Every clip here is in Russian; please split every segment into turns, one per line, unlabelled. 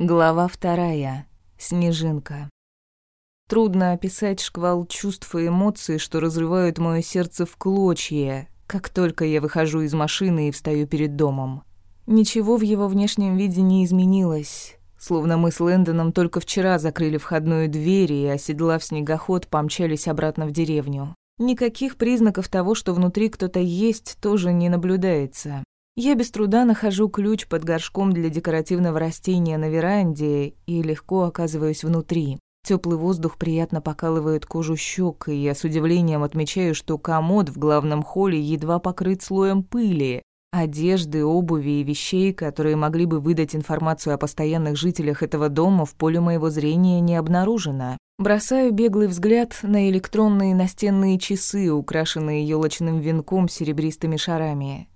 Глава вторая. Снежинка. Трудно описать шквал чувств и эмоций, что разрывают мое сердце в клочья, как только я выхожу из машины и встаю перед домом. Ничего в его внешнем виде не изменилось. Словно мы с Лэндоном только вчера закрыли входную дверь и, оседлав снегоход, помчались обратно в деревню. Никаких признаков того, что внутри кто-то есть, тоже не наблюдается. Я без труда нахожу ключ под горшком для декоративного растения на веранде и легко оказываюсь внутри. Теплый воздух приятно покалывает кожу щек, и я с удивлением отмечаю, что комод в главном холле едва покрыт слоем пыли. Одежды, обуви и вещей, которые могли бы выдать информацию о постоянных жителях этого дома, в поле моего зрения не обнаружено. Бросаю беглый взгляд на электронные настенные часы, украшенные елочным венком с серебристыми шарами.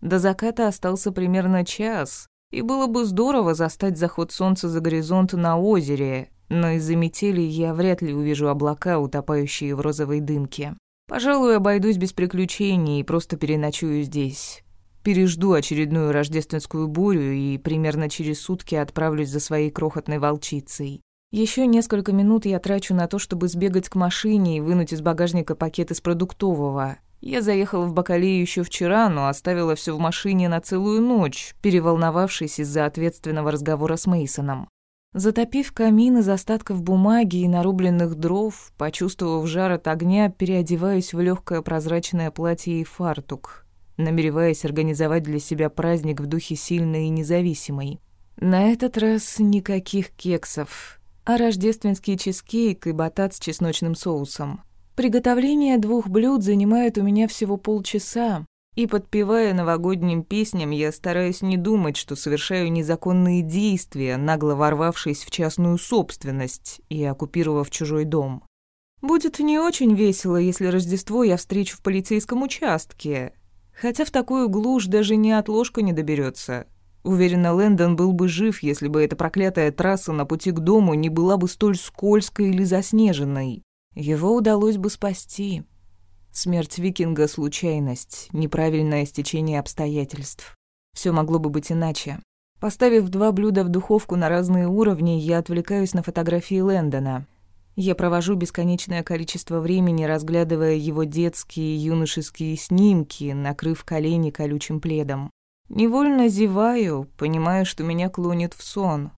До заката остался примерно час, и было бы здорово застать заход солнца за горизонт на озере, но из-за метели я вряд ли увижу облака, утопающие в розовой дымке. Пожалуй, обойдусь без приключений и просто переночую здесь. Пережду очередную рождественскую бурю и примерно через сутки отправлюсь за своей крохотной волчицей. Еще несколько минут я трачу на то, чтобы сбегать к машине и вынуть из багажника пакет из продуктового. Я заехала в Бакалею еще вчера, но оставила все в машине на целую ночь, переволновавшись из-за ответственного разговора с Мейсоном. Затопив камин из остатков бумаги и нарубленных дров, почувствовав жар от огня, переодеваюсь в легкое прозрачное платье и фартук, намереваясь организовать для себя праздник в духе сильной и независимой. На этот раз никаких кексов, а рождественский чизкейк и батат с чесночным соусом. Приготовление двух блюд занимает у меня всего полчаса, и, подпевая новогодним песням, я стараюсь не думать, что совершаю незаконные действия, нагло ворвавшись в частную собственность и оккупировав чужой дом. Будет не очень весело, если Рождество я встречу в полицейском участке, хотя в такую глушь даже ни от ложка не доберется. Уверена, Лэндон был бы жив, если бы эта проклятая трасса на пути к дому не была бы столь скользкой или заснеженной. Его удалось бы спасти. Смерть викинга — случайность, неправильное стечение обстоятельств. Все могло бы быть иначе. Поставив два блюда в духовку на разные уровни, я отвлекаюсь на фотографии Лэндона. Я провожу бесконечное количество времени, разглядывая его детские юношеские снимки, накрыв колени колючим пледом. Невольно зеваю, понимая, что меня клонит в сон.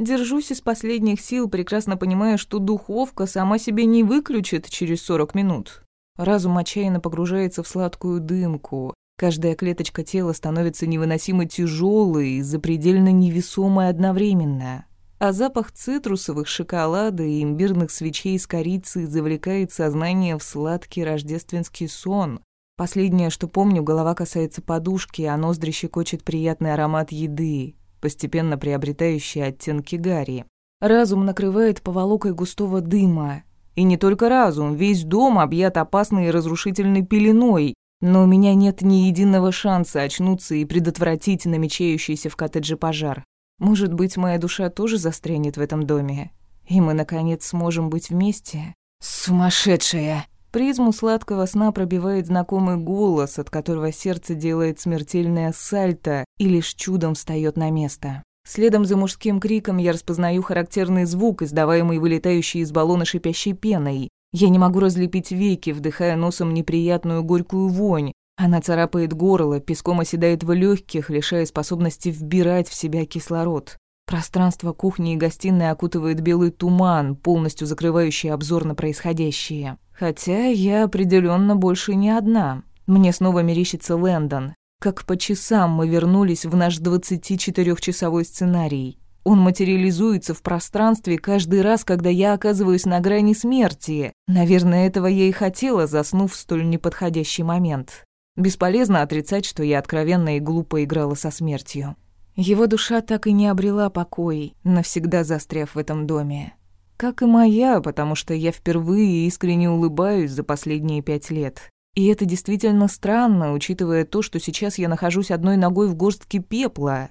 Держусь из последних сил, прекрасно понимая, что духовка сама себе не выключит через 40 минут. Разум отчаянно погружается в сладкую дымку. Каждая клеточка тела становится невыносимо тяжелой и запредельно невесомой одновременно. А запах цитрусовых, шоколада и имбирных свечей с корицей завлекает сознание в сладкий рождественский сон. Последнее, что помню, голова касается подушки, а ноздри щекочет приятный аромат еды постепенно приобретающие оттенки гари. Разум накрывает поволокой густого дыма. И не только разум, весь дом объят опасной и разрушительной пеленой, но у меня нет ни единого шанса очнуться и предотвратить намечающийся в коттедже пожар. Может быть, моя душа тоже застрянет в этом доме, и мы, наконец, сможем быть вместе? Сумасшедшая! Призму сладкого сна пробивает знакомый голос, от которого сердце делает смертельное сальто и лишь чудом встает на место. Следом за мужским криком я распознаю характерный звук, издаваемый вылетающей из баллона шипящей пеной. Я не могу разлепить веки, вдыхая носом неприятную горькую вонь. Она царапает горло, песком оседает в легких, лишая способности вбирать в себя кислород. Пространство кухни и гостиной окутывает белый туман, полностью закрывающий обзор на происходящее. Хотя я определенно больше не одна. Мне снова мерещится Лэндон. Как по часам мы вернулись в наш 24-часовой сценарий. Он материализуется в пространстве каждый раз, когда я оказываюсь на грани смерти. Наверное, этого я и хотела, заснув в столь неподходящий момент. Бесполезно отрицать, что я откровенно и глупо играла со смертью. Его душа так и не обрела покой, навсегда застряв в этом доме. Как и моя, потому что я впервые искренне улыбаюсь за последние пять лет. И это действительно странно, учитывая то, что сейчас я нахожусь одной ногой в горстке пепла.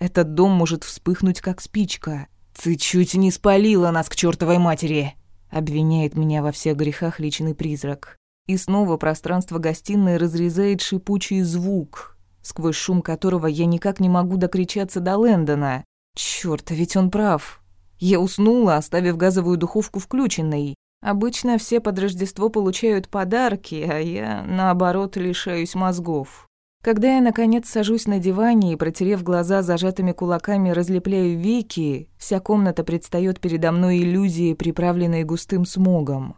Этот дом может вспыхнуть, как спичка. «Ты чуть не спалила нас к чертовой матери!» Обвиняет меня во всех грехах личный призрак. И снова пространство гостиной разрезает шипучий звук, сквозь шум которого я никак не могу докричаться до Лэндона. Чёрт, а ведь он прав. Я уснула, оставив газовую духовку включенной. Обычно все под Рождество получают подарки, а я, наоборот, лишаюсь мозгов. Когда я, наконец, сажусь на диване и, протерев глаза зажатыми кулаками, разлепляю веки, вся комната предстает передо мной иллюзией, приправленной густым смогом.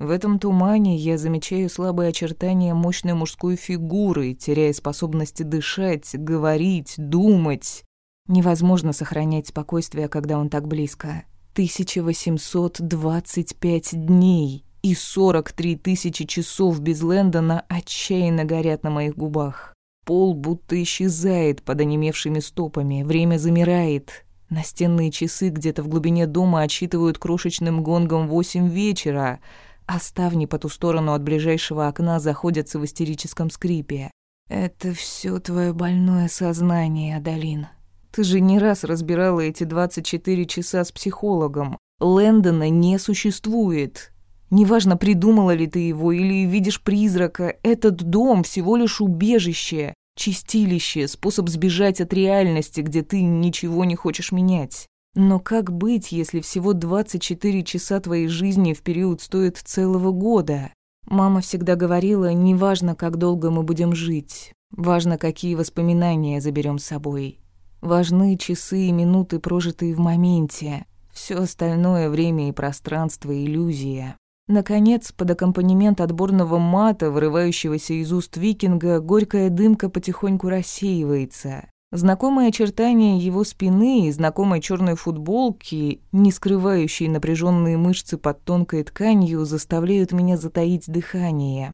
В этом тумане я замечаю слабые очертания мощной мужской фигуры, теряя способности дышать, говорить, думать. Невозможно сохранять спокойствие, когда он так близко. 1825 дней и 43 тысячи часов без Лэндона отчаянно горят на моих губах. Пол будто исчезает под онемевшими стопами, время замирает. Настенные часы где-то в глубине дома отсчитывают крошечным гонгом восемь вечера, а ставни по ту сторону от ближайшего окна заходятся в истерическом скрипе. «Это все твое больное сознание, Адалин», ты же не раз разбирала эти 24 часа с психологом. Лэндона не существует. Неважно, придумала ли ты его или видишь призрака, этот дом всего лишь убежище, чистилище, способ сбежать от реальности, где ты ничего не хочешь менять. Но как быть, если всего 24 часа твоей жизни в период стоит целого года? Мама всегда говорила, неважно, как долго мы будем жить, важно, какие воспоминания заберем с собой. Важны часы и минуты, прожитые в моменте. Все остальное время и пространство — иллюзия. Наконец, под аккомпанемент отборного мата, вырывающегося из уст викинга, горькая дымка потихоньку рассеивается. Знакомые очертания его спины и знакомой черной футболки, не скрывающие напряженные мышцы под тонкой тканью, заставляют меня затаить дыхание.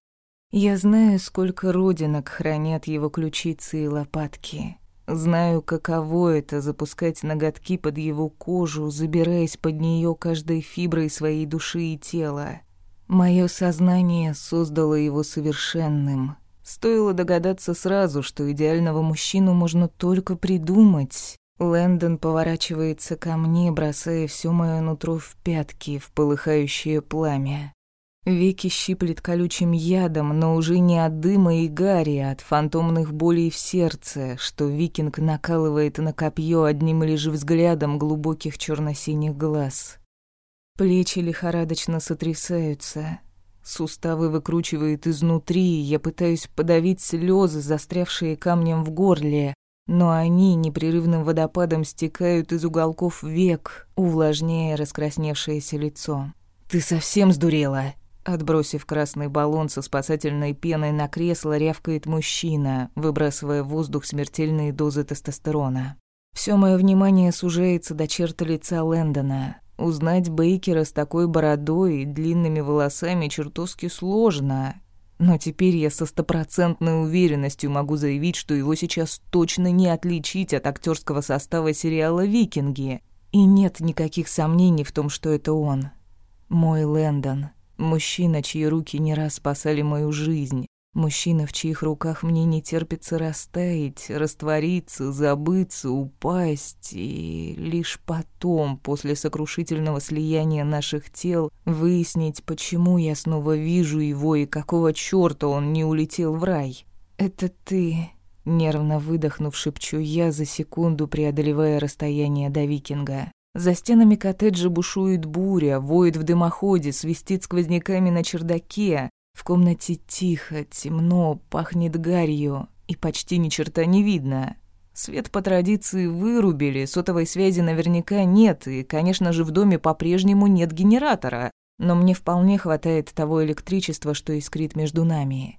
Я знаю, сколько родинок хранят его ключицы и лопатки. Знаю, каково это запускать ноготки под его кожу, забираясь под нее каждой фиброй своей души и тела. Мое сознание создало его совершенным. Стоило догадаться сразу, что идеального мужчину можно только придумать. Лэндон поворачивается ко мне, бросая все мое нутро в пятки, в полыхающее пламя. Веки щиплет колючим ядом, но уже не от дыма и гари, а от фантомных болей в сердце, что викинг накалывает на копье одним лишь взглядом глубоких черно-синих глаз. Плечи лихорадочно сотрясаются, суставы выкручивает изнутри, я пытаюсь подавить слезы, застрявшие камнем в горле, но они непрерывным водопадом стекают из уголков век, увлажняя раскрасневшееся лицо. «Ты совсем сдурела?» Отбросив красный баллон со спасательной пеной на кресло, рявкает мужчина, выбрасывая в воздух смертельные дозы тестостерона. Все мое внимание сужается до черта лица Лэндона. Узнать Бейкера с такой бородой и длинными волосами чертовски сложно. Но теперь я со стопроцентной уверенностью могу заявить, что его сейчас точно не отличить от актерского состава сериала «Викинги». И нет никаких сомнений в том, что это он. Мой Лэндон. Мужчина, чьи руки не раз спасали мою жизнь. Мужчина, в чьих руках мне не терпится растаять, раствориться, забыться, упасть, и лишь потом, после сокрушительного слияния наших тел, выяснить, почему я снова вижу его и какого чёрта он не улетел в рай. «Это ты», — нервно выдохнув, шепчу я за секунду, преодолевая расстояние до викинга. За стенами коттеджа бушует буря, воет в дымоходе, свистит сквозняками на чердаке. В комнате тихо, темно, пахнет гарью, и почти ни черта не видно. Свет по традиции вырубили, сотовой связи наверняка нет, и, конечно же, в доме по-прежнему нет генератора. Но мне вполне хватает того электричества, что искрит между нами.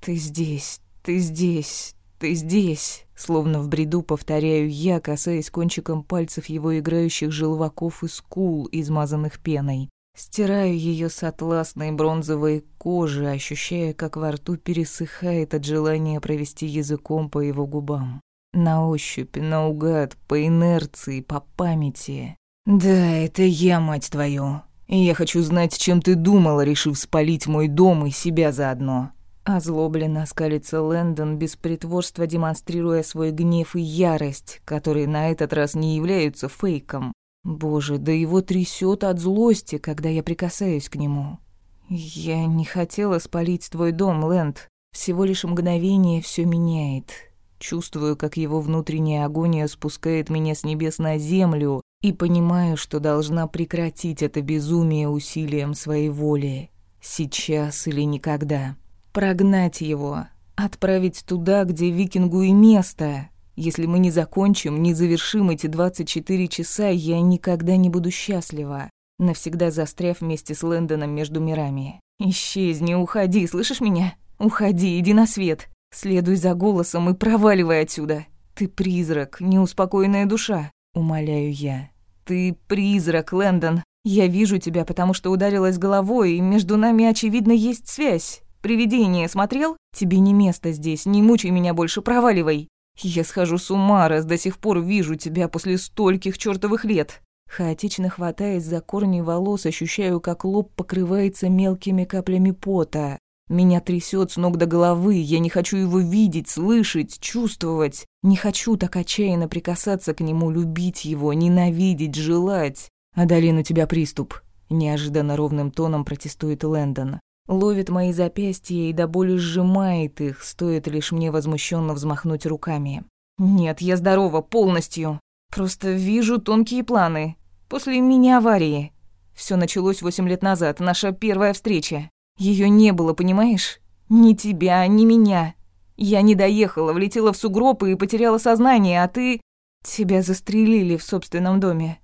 «Ты здесь, ты здесь, ты здесь!» Словно в бреду повторяю я, касаясь кончиком пальцев его играющих желваков и скул, измазанных пеной. Стираю ее с атласной бронзовой кожи, ощущая, как во рту пересыхает от желания провести языком по его губам. На ощупь, наугад, по инерции, по памяти. «Да, это я, мать твою. И я хочу знать, чем ты думала, решив спалить мой дом и себя заодно. Озлобленно скалится Лэндон, без притворства демонстрируя свой гнев и ярость, которые на этот раз не являются фейком. Боже, да его трясет от злости, когда я прикасаюсь к нему. Я не хотела спалить твой дом, Лэнд. Всего лишь мгновение все меняет. Чувствую, как его внутренняя агония спускает меня с небес на землю, и понимаю, что должна прекратить это безумие усилием своей воли. Сейчас или никогда. Прогнать его, отправить туда, где викингу и место. Если мы не закончим, не завершим эти 24 часа, я никогда не буду счастлива, навсегда застряв вместе с Лэндоном между мирами. Исчезни, уходи, слышишь меня? Уходи, иди на свет. Следуй за голосом и проваливай отсюда. Ты призрак, неуспокоенная душа, умоляю я. Ты призрак, Лэндон. Я вижу тебя, потому что ударилась головой, и между нами, очевидно, есть связь. Привидение смотрел? Тебе не место здесь, не мучай меня больше, проваливай. Я схожу с ума, раз до сих пор вижу тебя после стольких чёртовых лет. Хаотично хватаясь за корни волос, ощущаю, как лоб покрывается мелкими каплями пота. Меня трясет с ног до головы, я не хочу его видеть, слышать, чувствовать. Не хочу так отчаянно прикасаться к нему, любить его, ненавидеть, желать. «Адалин, у тебя приступ», — неожиданно ровным тоном протестует Лэндон. Ловит мои запястья и до боли сжимает их, стоит лишь мне возмущенно взмахнуть руками. «Нет, я здорова, полностью. Просто вижу тонкие планы. После мини-аварии. Все началось восемь лет назад, наша первая встреча. Ее не было, понимаешь? Ни тебя, ни меня. Я не доехала, влетела в сугроб и потеряла сознание, а ты... Тебя застрелили в собственном доме.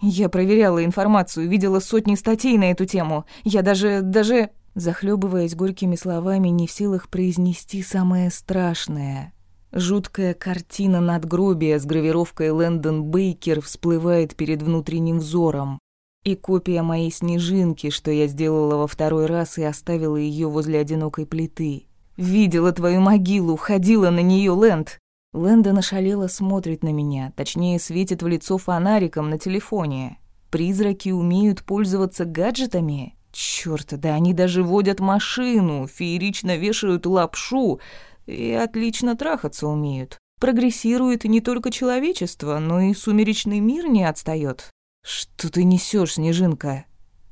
Я проверяла информацию, видела сотни статей на эту тему. Я даже... даже... Захлебываясь горькими словами, не в силах произнести самое страшное. Жуткая картина надгробия с гравировкой «Лэндон Бейкер» всплывает перед внутренним взором. И копия моей снежинки, что я сделала во второй раз и оставила ее возле одинокой плиты. Видела твою могилу, ходила на нее, Лэнд. Лэнда нашалела смотрит на меня, точнее, светит в лицо фонариком на телефоне. Призраки умеют пользоваться гаджетами? Чёрт, да они даже водят машину, феерично вешают лапшу и отлично трахаться умеют. Прогрессирует не только человечество, но и сумеречный мир не отстаёт. «Что ты несешь, Снежинка?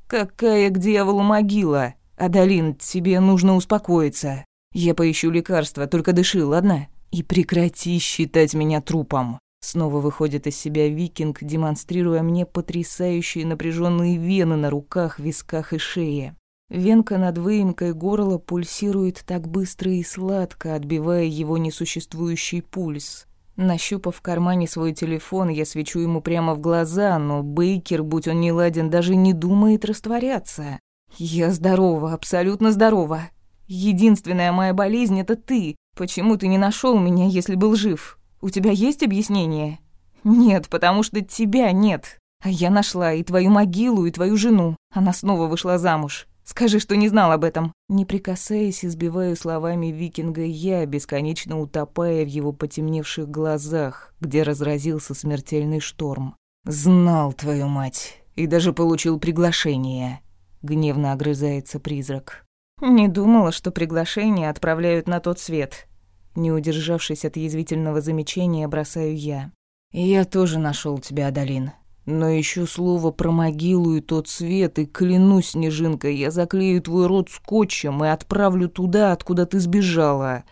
Какая к дьяволу могила? Адалин, тебе нужно успокоиться. Я поищу лекарства, только дыши, ладно? И прекрати считать меня трупом». Снова выходит из себя викинг, демонстрируя мне потрясающие напряженные вены на руках, висках и шее. Венка над выемкой горла пульсирует так быстро и сладко, отбивая его несуществующий пульс. Нащупав в кармане свой телефон, я свечу ему прямо в глаза, но Бейкер, будь он не ладен, даже не думает растворяться. Я здорова, абсолютно здорова. Единственная моя болезнь — это ты. Почему ты не нашел меня, если был жив? У тебя есть объяснение? Нет, потому что тебя нет. А я нашла и твою могилу, и твою жену. Она снова вышла замуж. Скажи, что не знал об этом». Не прикасаясь, избиваю словами викинга я, бесконечно утопая в его потемневших глазах, где разразился смертельный шторм. «Знал, твою мать, и даже получил приглашение», — гневно огрызается призрак. «Не думала, что приглашение отправляют на тот свет». Не удержавшись от язвительного замечания, бросаю я. «Я тоже нашел тебя, Адалин. Но еще слово про могилу и тот свет, и клянусь, Снежинка, я заклею твой рот скотчем и отправлю туда, откуда ты сбежала.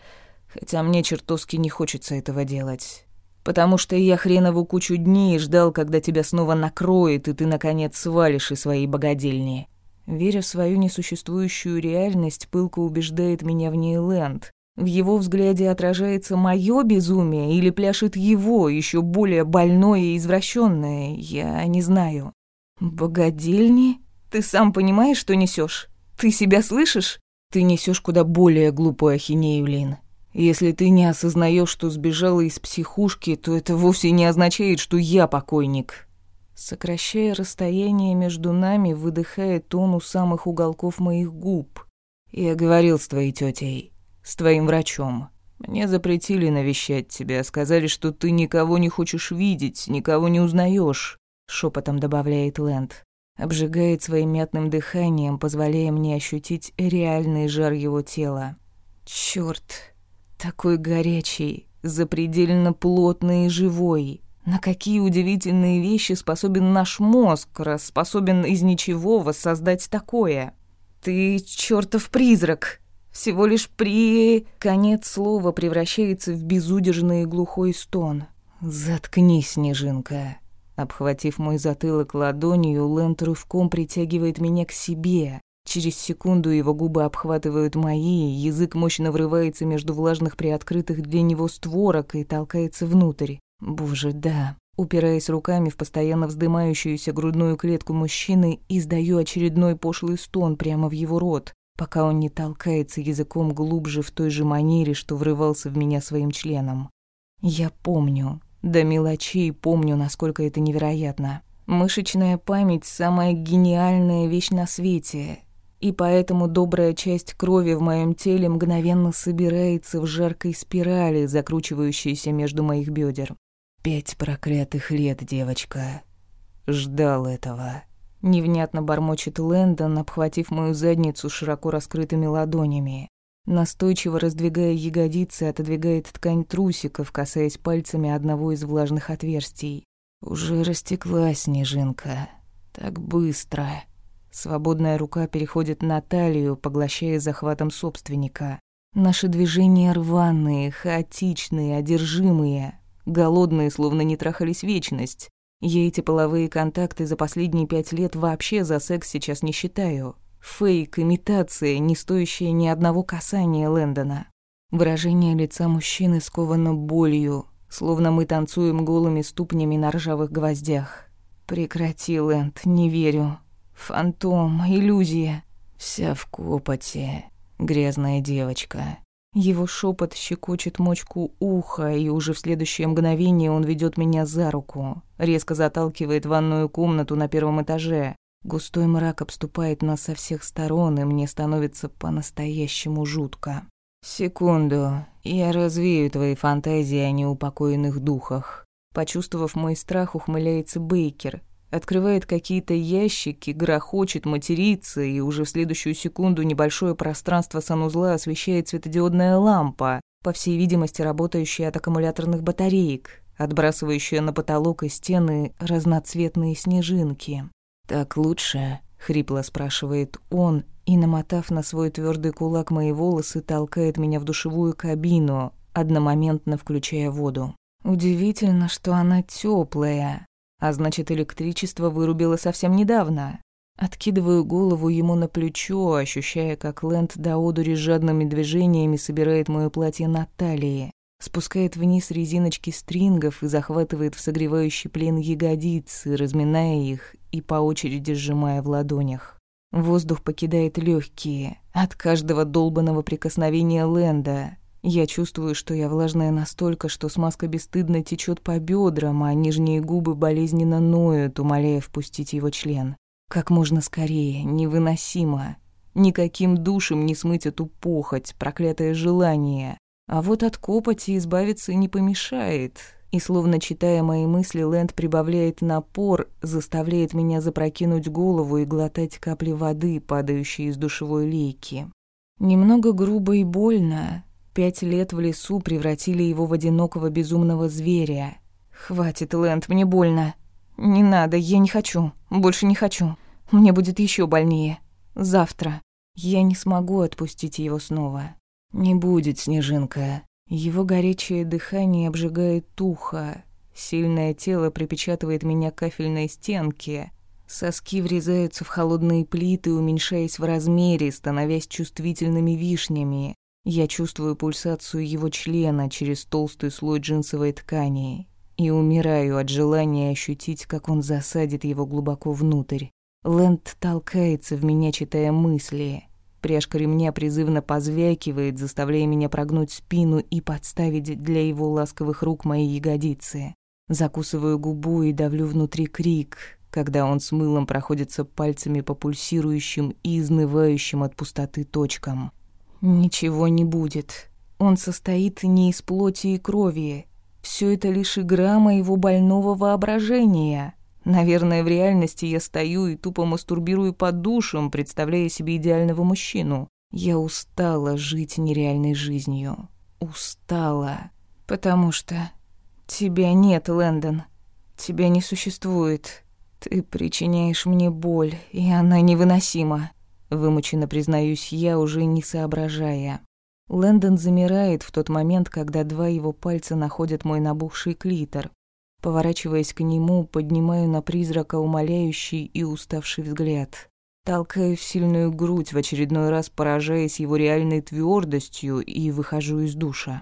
Хотя мне чертовски не хочется этого делать. Потому что я хренову кучу дней ждал, когда тебя снова накроет, и ты, наконец, свалишь из своей богадельни. Веря в свою несуществующую реальность, пылко убеждает меня в ней Лэнд. В его взгляде отражается мое безумие или пляшет его, еще более больное и извращенное, я не знаю. Богадельни? Ты сам понимаешь, что несешь? Ты себя слышишь? Ты несешь куда более глупую ахинею, Лин. Если ты не осознаешь, что сбежала из психушки, то это вовсе не означает, что я покойник. Сокращая расстояние между нами, выдыхает он у самых уголков моих губ. Я говорил с твоей тетей с твоим врачом. Мне запретили навещать тебя, сказали, что ты никого не хочешь видеть, никого не узнаешь. шепотом добавляет Лэнд. Обжигает своим мятным дыханием, позволяя мне ощутить реальный жар его тела. Чёрт, такой горячий, запредельно плотный и живой. На какие удивительные вещи способен наш мозг, способен из ничего воссоздать такое. Ты чёртов призрак, Всего лишь при... Конец слова превращается в безудержный глухой стон. «Заткнись, Снежинка!» Обхватив мой затылок ладонью, Лэнд рывком притягивает меня к себе. Через секунду его губы обхватывают мои, язык мощно врывается между влажных приоткрытых для него створок и толкается внутрь. Боже, да. Упираясь руками в постоянно вздымающуюся грудную клетку мужчины, издаю очередной пошлый стон прямо в его рот, пока он не толкается языком глубже в той же манере, что врывался в меня своим членом. Я помню, до мелочей помню, насколько это невероятно. Мышечная память – самая гениальная вещь на свете, и поэтому добрая часть крови в моем теле мгновенно собирается в жаркой спирали, закручивающейся между моих бедер. Пять проклятых лет, девочка. Ждал этого. Невнятно бормочет Лэндон, обхватив мою задницу широко раскрытыми ладонями. Настойчиво раздвигая ягодицы, отодвигает ткань трусиков, касаясь пальцами одного из влажных отверстий. Уже растеклась снежинка. Так быстро. Свободная рука переходит на талию, поглощая захватом собственника. Наши движения рваные, хаотичные, одержимые. Голодные, словно не трахались вечность. Я эти половые контакты за последние пять лет вообще за секс сейчас не считаю. Фейк, имитация, не стоящая ни одного касания Лэндона. Выражение лица мужчины сковано болью, словно мы танцуем голыми ступнями на ржавых гвоздях. Прекрати, Лэнд, не верю. Фантом, иллюзия. Вся в копоте. Грязная девочка. Его шепот щекочет мочку уха, и уже в следующее мгновение он ведет меня за руку, резко заталкивает ванную комнату на первом этаже. Густой мрак обступает нас со всех сторон, и мне становится по-настоящему жутко. «Секунду, я развею твои фантазии о неупокоенных духах». Почувствовав мой страх, ухмыляется Бейкер, Открывает какие-то ящики, грохочет, матерится, и уже в следующую секунду небольшое пространство санузла освещает светодиодная лампа, по всей видимости работающая от аккумуляторных батареек, отбрасывающая на потолок и стены разноцветные снежинки. «Так лучше?» — хрипло спрашивает он, и, намотав на свой твердый кулак мои волосы, толкает меня в душевую кабину, одномоментно включая воду. Удивительно, что она теплая, а значит, электричество вырубило совсем недавно. Откидываю голову ему на плечо, ощущая, как Лэнд до одури жадными движениями собирает моё платье на талии, спускает вниз резиночки стрингов и захватывает в согревающий плен ягодицы, разминая их и по очереди сжимая в ладонях. Воздух покидает легкие от каждого долбанного прикосновения Лэнда, я чувствую, что я влажная настолько, что смазка бесстыдно течет по бедрам, а нижние губы болезненно ноют, умоляя впустить его член. Как можно скорее, невыносимо. Никаким душем не смыть эту похоть, проклятое желание. А вот от копоти избавиться не помешает. И словно читая мои мысли, Лэнд прибавляет напор, заставляет меня запрокинуть голову и глотать капли воды, падающие из душевой лейки. Немного грубо и больно, Пять лет в лесу превратили его в одинокого безумного зверя. «Хватит, Лэнд, мне больно. Не надо, я не хочу. Больше не хочу. Мне будет еще больнее. Завтра. Я не смогу отпустить его снова. Не будет, Снежинка. Его горячее дыхание обжигает ухо. Сильное тело припечатывает меня к кафельной стенке. Соски врезаются в холодные плиты, уменьшаясь в размере, становясь чувствительными вишнями. Я чувствую пульсацию его члена через толстый слой джинсовой ткани и умираю от желания ощутить, как он засадит его глубоко внутрь. Лэнд толкается в меня, читая мысли. Пряжка ремня призывно позвякивает, заставляя меня прогнуть спину и подставить для его ласковых рук мои ягодицы. Закусываю губу и давлю внутри крик, когда он с мылом проходится пальцами по пульсирующим и изнывающим от пустоты точкам. Ничего не будет. Он состоит не из плоти и крови. Все это лишь игра моего больного воображения. Наверное, в реальности я стою и тупо мастурбирую под душем, представляя себе идеального мужчину. Я устала жить нереальной жизнью. Устала. Потому что тебя нет, Лэндон. Тебя не существует. Ты причиняешь мне боль, и она невыносима. Вымученно признаюсь я, уже не соображая. Лэндон замирает в тот момент, когда два его пальца находят мой набухший клитор. Поворачиваясь к нему, поднимаю на призрака умоляющий и уставший взгляд. Толкаю в сильную грудь, в очередной раз поражаясь его реальной твердостью, и выхожу из душа.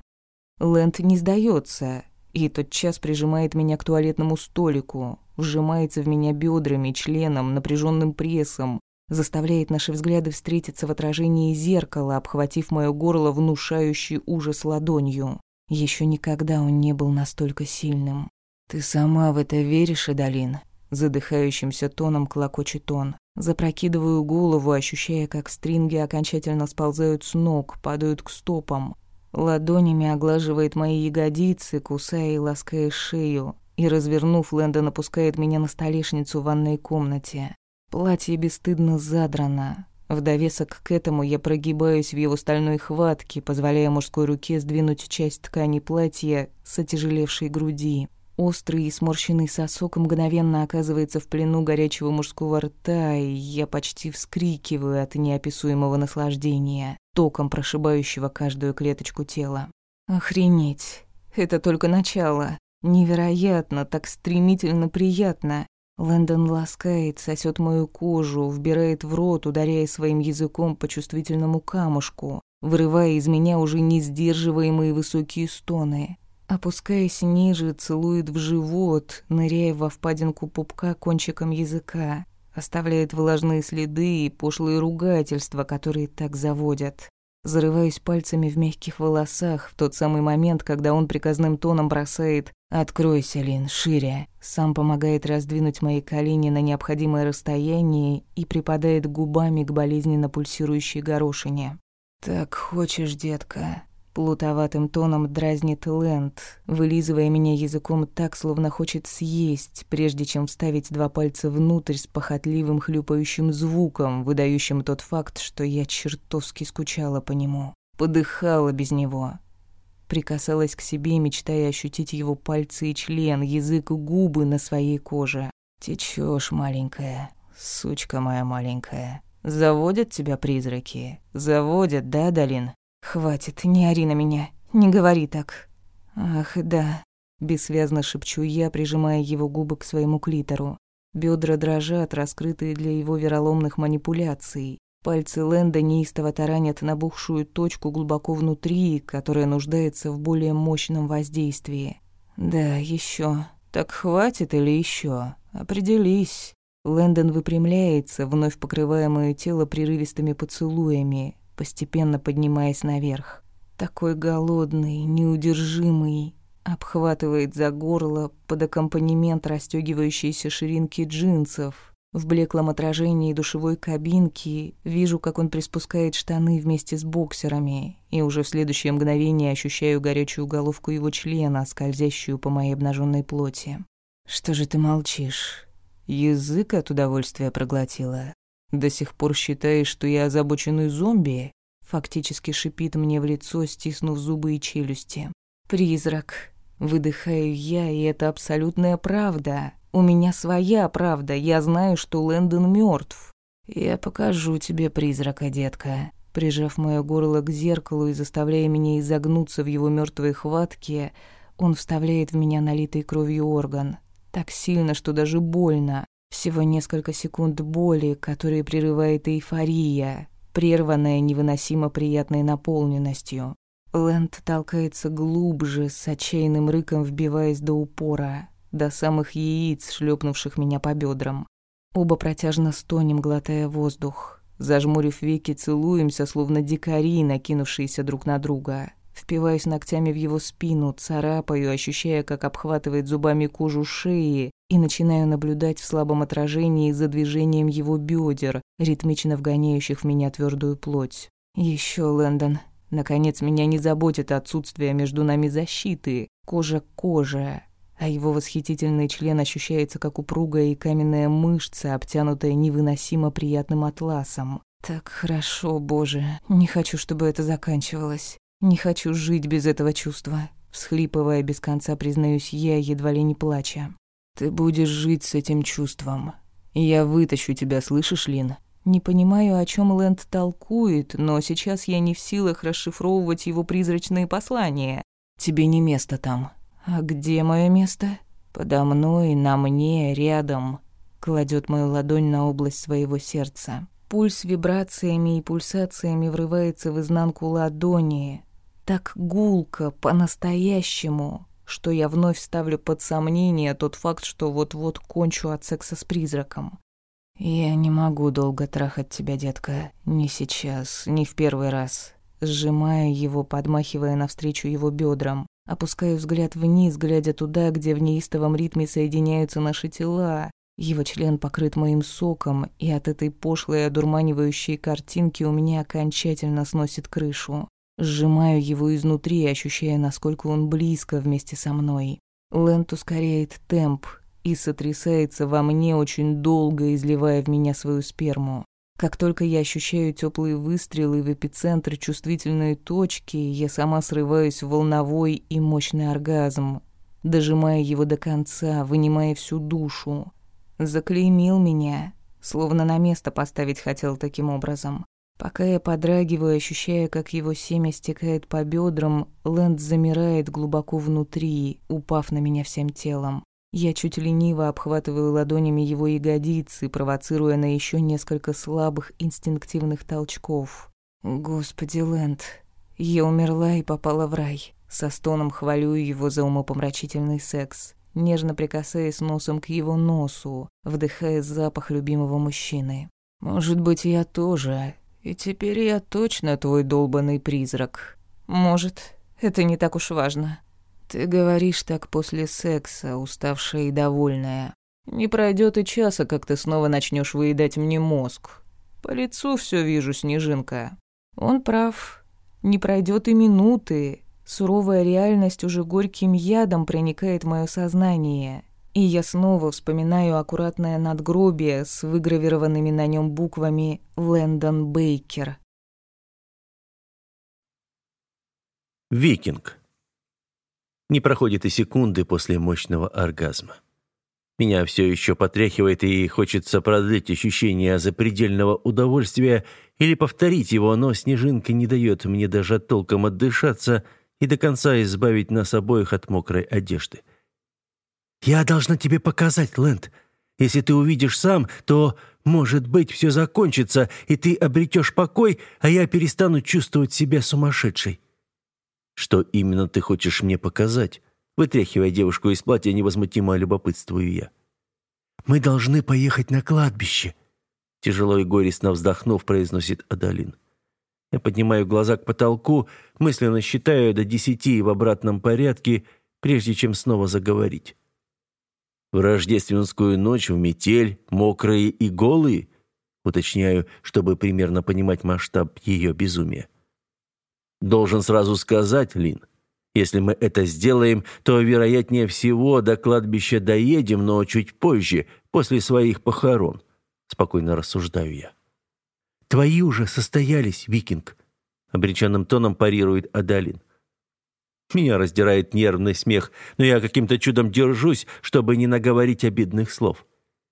Лэнд не сдается, и тот час прижимает меня к туалетному столику, вжимается в меня бедрами, членом, напряженным прессом, заставляет наши взгляды встретиться в отражении зеркала, обхватив моё горло внушающий ужас ладонью. Еще никогда он не был настолько сильным. «Ты сама в это веришь, Эдалин?» Задыхающимся тоном клокочет он. Запрокидываю голову, ощущая, как стринги окончательно сползают с ног, падают к стопам. Ладонями оглаживает мои ягодицы, кусая и лаская шею. И, развернув, Лэндон опускает меня на столешницу в ванной комнате. Платье бесстыдно задрано. В довесок к этому я прогибаюсь в его стальной хватке, позволяя мужской руке сдвинуть часть ткани платья с отяжелевшей груди. Острый и сморщенный сосок мгновенно оказывается в плену горячего мужского рта, и я почти вскрикиваю от неописуемого наслаждения, током прошибающего каждую клеточку тела. Охренеть. Это только начало. Невероятно, так стремительно приятно. Лэндон ласкает, сосет мою кожу, вбирает в рот, ударяя своим языком по чувствительному камушку, вырывая из меня уже несдерживаемые высокие стоны. Опускаясь ниже, целует в живот, ныряя во впадинку пупка кончиком языка, оставляет влажные следы и пошлые ругательства, которые так заводят. Зарываюсь пальцами в мягких волосах в тот самый момент, когда он приказным тоном бросает «Откройся, Лин, шире». Сам помогает раздвинуть мои колени на необходимое расстояние и припадает губами к болезненно пульсирующей горошине. «Так хочешь, детка?» Плутоватым тоном дразнит Лэнд, вылизывая меня языком так, словно хочет съесть, прежде чем вставить два пальца внутрь с похотливым хлюпающим звуком, выдающим тот факт, что я чертовски скучала по нему. Подыхала без него. Прикасалась к себе, мечтая ощутить его пальцы и член, язык и губы на своей коже. Течешь, маленькая, сучка моя маленькая. Заводят тебя призраки? Заводят, да, Далин? «Хватит, не ори на меня, не говори так». «Ах, да», — бессвязно шепчу я, прижимая его губы к своему клитору. Бедра дрожат, раскрытые для его вероломных манипуляций. Пальцы Лэнда неистово таранят набухшую точку глубоко внутри, которая нуждается в более мощном воздействии. «Да, еще. Так хватит или еще? Определись». Лэндон выпрямляется, вновь покрывая моё тело прерывистыми поцелуями, постепенно поднимаясь наверх. Такой голодный, неудержимый, обхватывает за горло под аккомпанемент расстёгивающейся ширинки джинсов. В блеклом отражении душевой кабинки вижу, как он приспускает штаны вместе с боксерами, и уже в следующее мгновение ощущаю горячую головку его члена, скользящую по моей обнаженной плоти. «Что же ты молчишь? Язык от удовольствия проглотила?» До сих пор считаешь, что я озабоченный зомби?» Фактически шипит мне в лицо, стиснув зубы и челюсти. «Призрак». Выдыхаю я, и это абсолютная правда. У меня своя правда. Я знаю, что Лэндон мертв. «Я покажу тебе призрака, детка». Прижав моё горло к зеркалу и заставляя меня изогнуться в его мертвой хватке, он вставляет в меня налитый кровью орган. Так сильно, что даже больно. Всего несколько секунд боли, которые прерывает эйфория, прерванная невыносимо приятной наполненностью. Лэнд толкается глубже, с отчаянным рыком вбиваясь до упора, до самых яиц, шлепнувших меня по бедрам. Оба протяжно стонем, глотая воздух. Зажмурив веки, целуемся, словно дикари, накинувшиеся друг на друга. Впиваюсь ногтями в его спину, царапаю, ощущая, как обхватывает зубами кожу шеи, и начинаю наблюдать в слабом отражении за движением его бедер, ритмично вгоняющих в меня твердую плоть. Еще, Лэндон. Наконец, меня не заботит отсутствие между нами защиты, кожа к коже, а его восхитительный член ощущается как упругая и каменная мышца, обтянутая невыносимо приятным атласом. Так хорошо, боже, не хочу, чтобы это заканчивалось. Не хочу жить без этого чувства. Всхлипывая без конца, признаюсь я, едва ли не плача. Ты будешь жить с этим чувством. Я вытащу тебя, слышишь, Лин? Не понимаю, о чем Лэнд толкует, но сейчас я не в силах расшифровывать его призрачные послания. Тебе не место там. А где мое место? Подо мной, на мне, рядом. Кладет мою ладонь на область своего сердца. Пульс вибрациями и пульсациями врывается в изнанку ладони. Так гулко, по-настоящему, что я вновь ставлю под сомнение тот факт, что вот-вот кончу от секса с призраком. «Я не могу долго трахать тебя, детка. Не сейчас, не в первый раз». Сжимаю его, подмахивая навстречу его бедрам. Опускаю взгляд вниз, глядя туда, где в неистовом ритме соединяются наши тела. Его член покрыт моим соком, и от этой пошлой одурманивающей картинки у меня окончательно сносит крышу. Сжимаю его изнутри, ощущая, насколько он близко вместе со мной. Лэнд ускоряет темп, и сотрясается во мне очень долго, изливая в меня свою сперму. Как только я ощущаю теплые выстрелы в эпицентр чувствительной точки, я сама срываюсь в волновой и мощный оргазм, дожимая его до конца, вынимая всю душу. Заклеймил меня, словно на место поставить хотел таким образом. Пока я подрагиваю, ощущая, как его семя стекает по бедрам, Лэнд замирает глубоко внутри, упав на меня всем телом. Я чуть лениво обхватываю ладонями его ягодицы, провоцируя на еще несколько слабых инстинктивных толчков. Господи, Лэнд, я умерла и попала в рай. Со стоном хвалю его за умопомрачительный секс, нежно прикасаясь носом к его носу, вдыхая запах любимого мужчины. Может быть, я тоже. И теперь я точно твой долбанный призрак. Может, это не так уж важно. Ты говоришь так после секса, уставшая и довольная. Не пройдет и часа, как ты снова начнешь выедать мне мозг. По лицу все вижу, снежинка. Он прав. Не пройдет и минуты. Суровая реальность уже горьким ядом проникает в мое сознание. И я снова вспоминаю аккуратное надгробие с выгравированными на нем буквами «Лэндон Бейкер».
Викинг. Не проходит и секунды после мощного оргазма. Меня все еще потряхивает и хочется продлить ощущение запредельного удовольствия или повторить его, но снежинка не дает мне даже толком отдышаться и до конца избавить нас обоих от мокрой одежды. «Я должна тебе показать, Лэнд. Если ты увидишь сам, то, может быть, все закончится, и ты обретешь покой, а я перестану чувствовать себя сумасшедшей». «Что именно ты хочешь мне показать?» Вытряхивая девушку из платья, невозмутимо любопытствую я. «Мы должны поехать на кладбище», — тяжело и горестно вздохнув, произносит Адалин. Я поднимаю глаза к потолку, мысленно считаю до десяти в обратном порядке, прежде чем снова заговорить. В рождественскую ночь в метель, мокрые и голые, уточняю, чтобы примерно понимать масштаб ее безумия. Должен сразу сказать, Лин, если мы это сделаем, то, вероятнее всего, до кладбища доедем, но чуть позже, после своих похорон. Спокойно рассуждаю я. Твои уже состоялись, викинг. Обреченным тоном парирует Адалин. Меня раздирает нервный смех, но я каким-то чудом держусь, чтобы не наговорить обидных слов.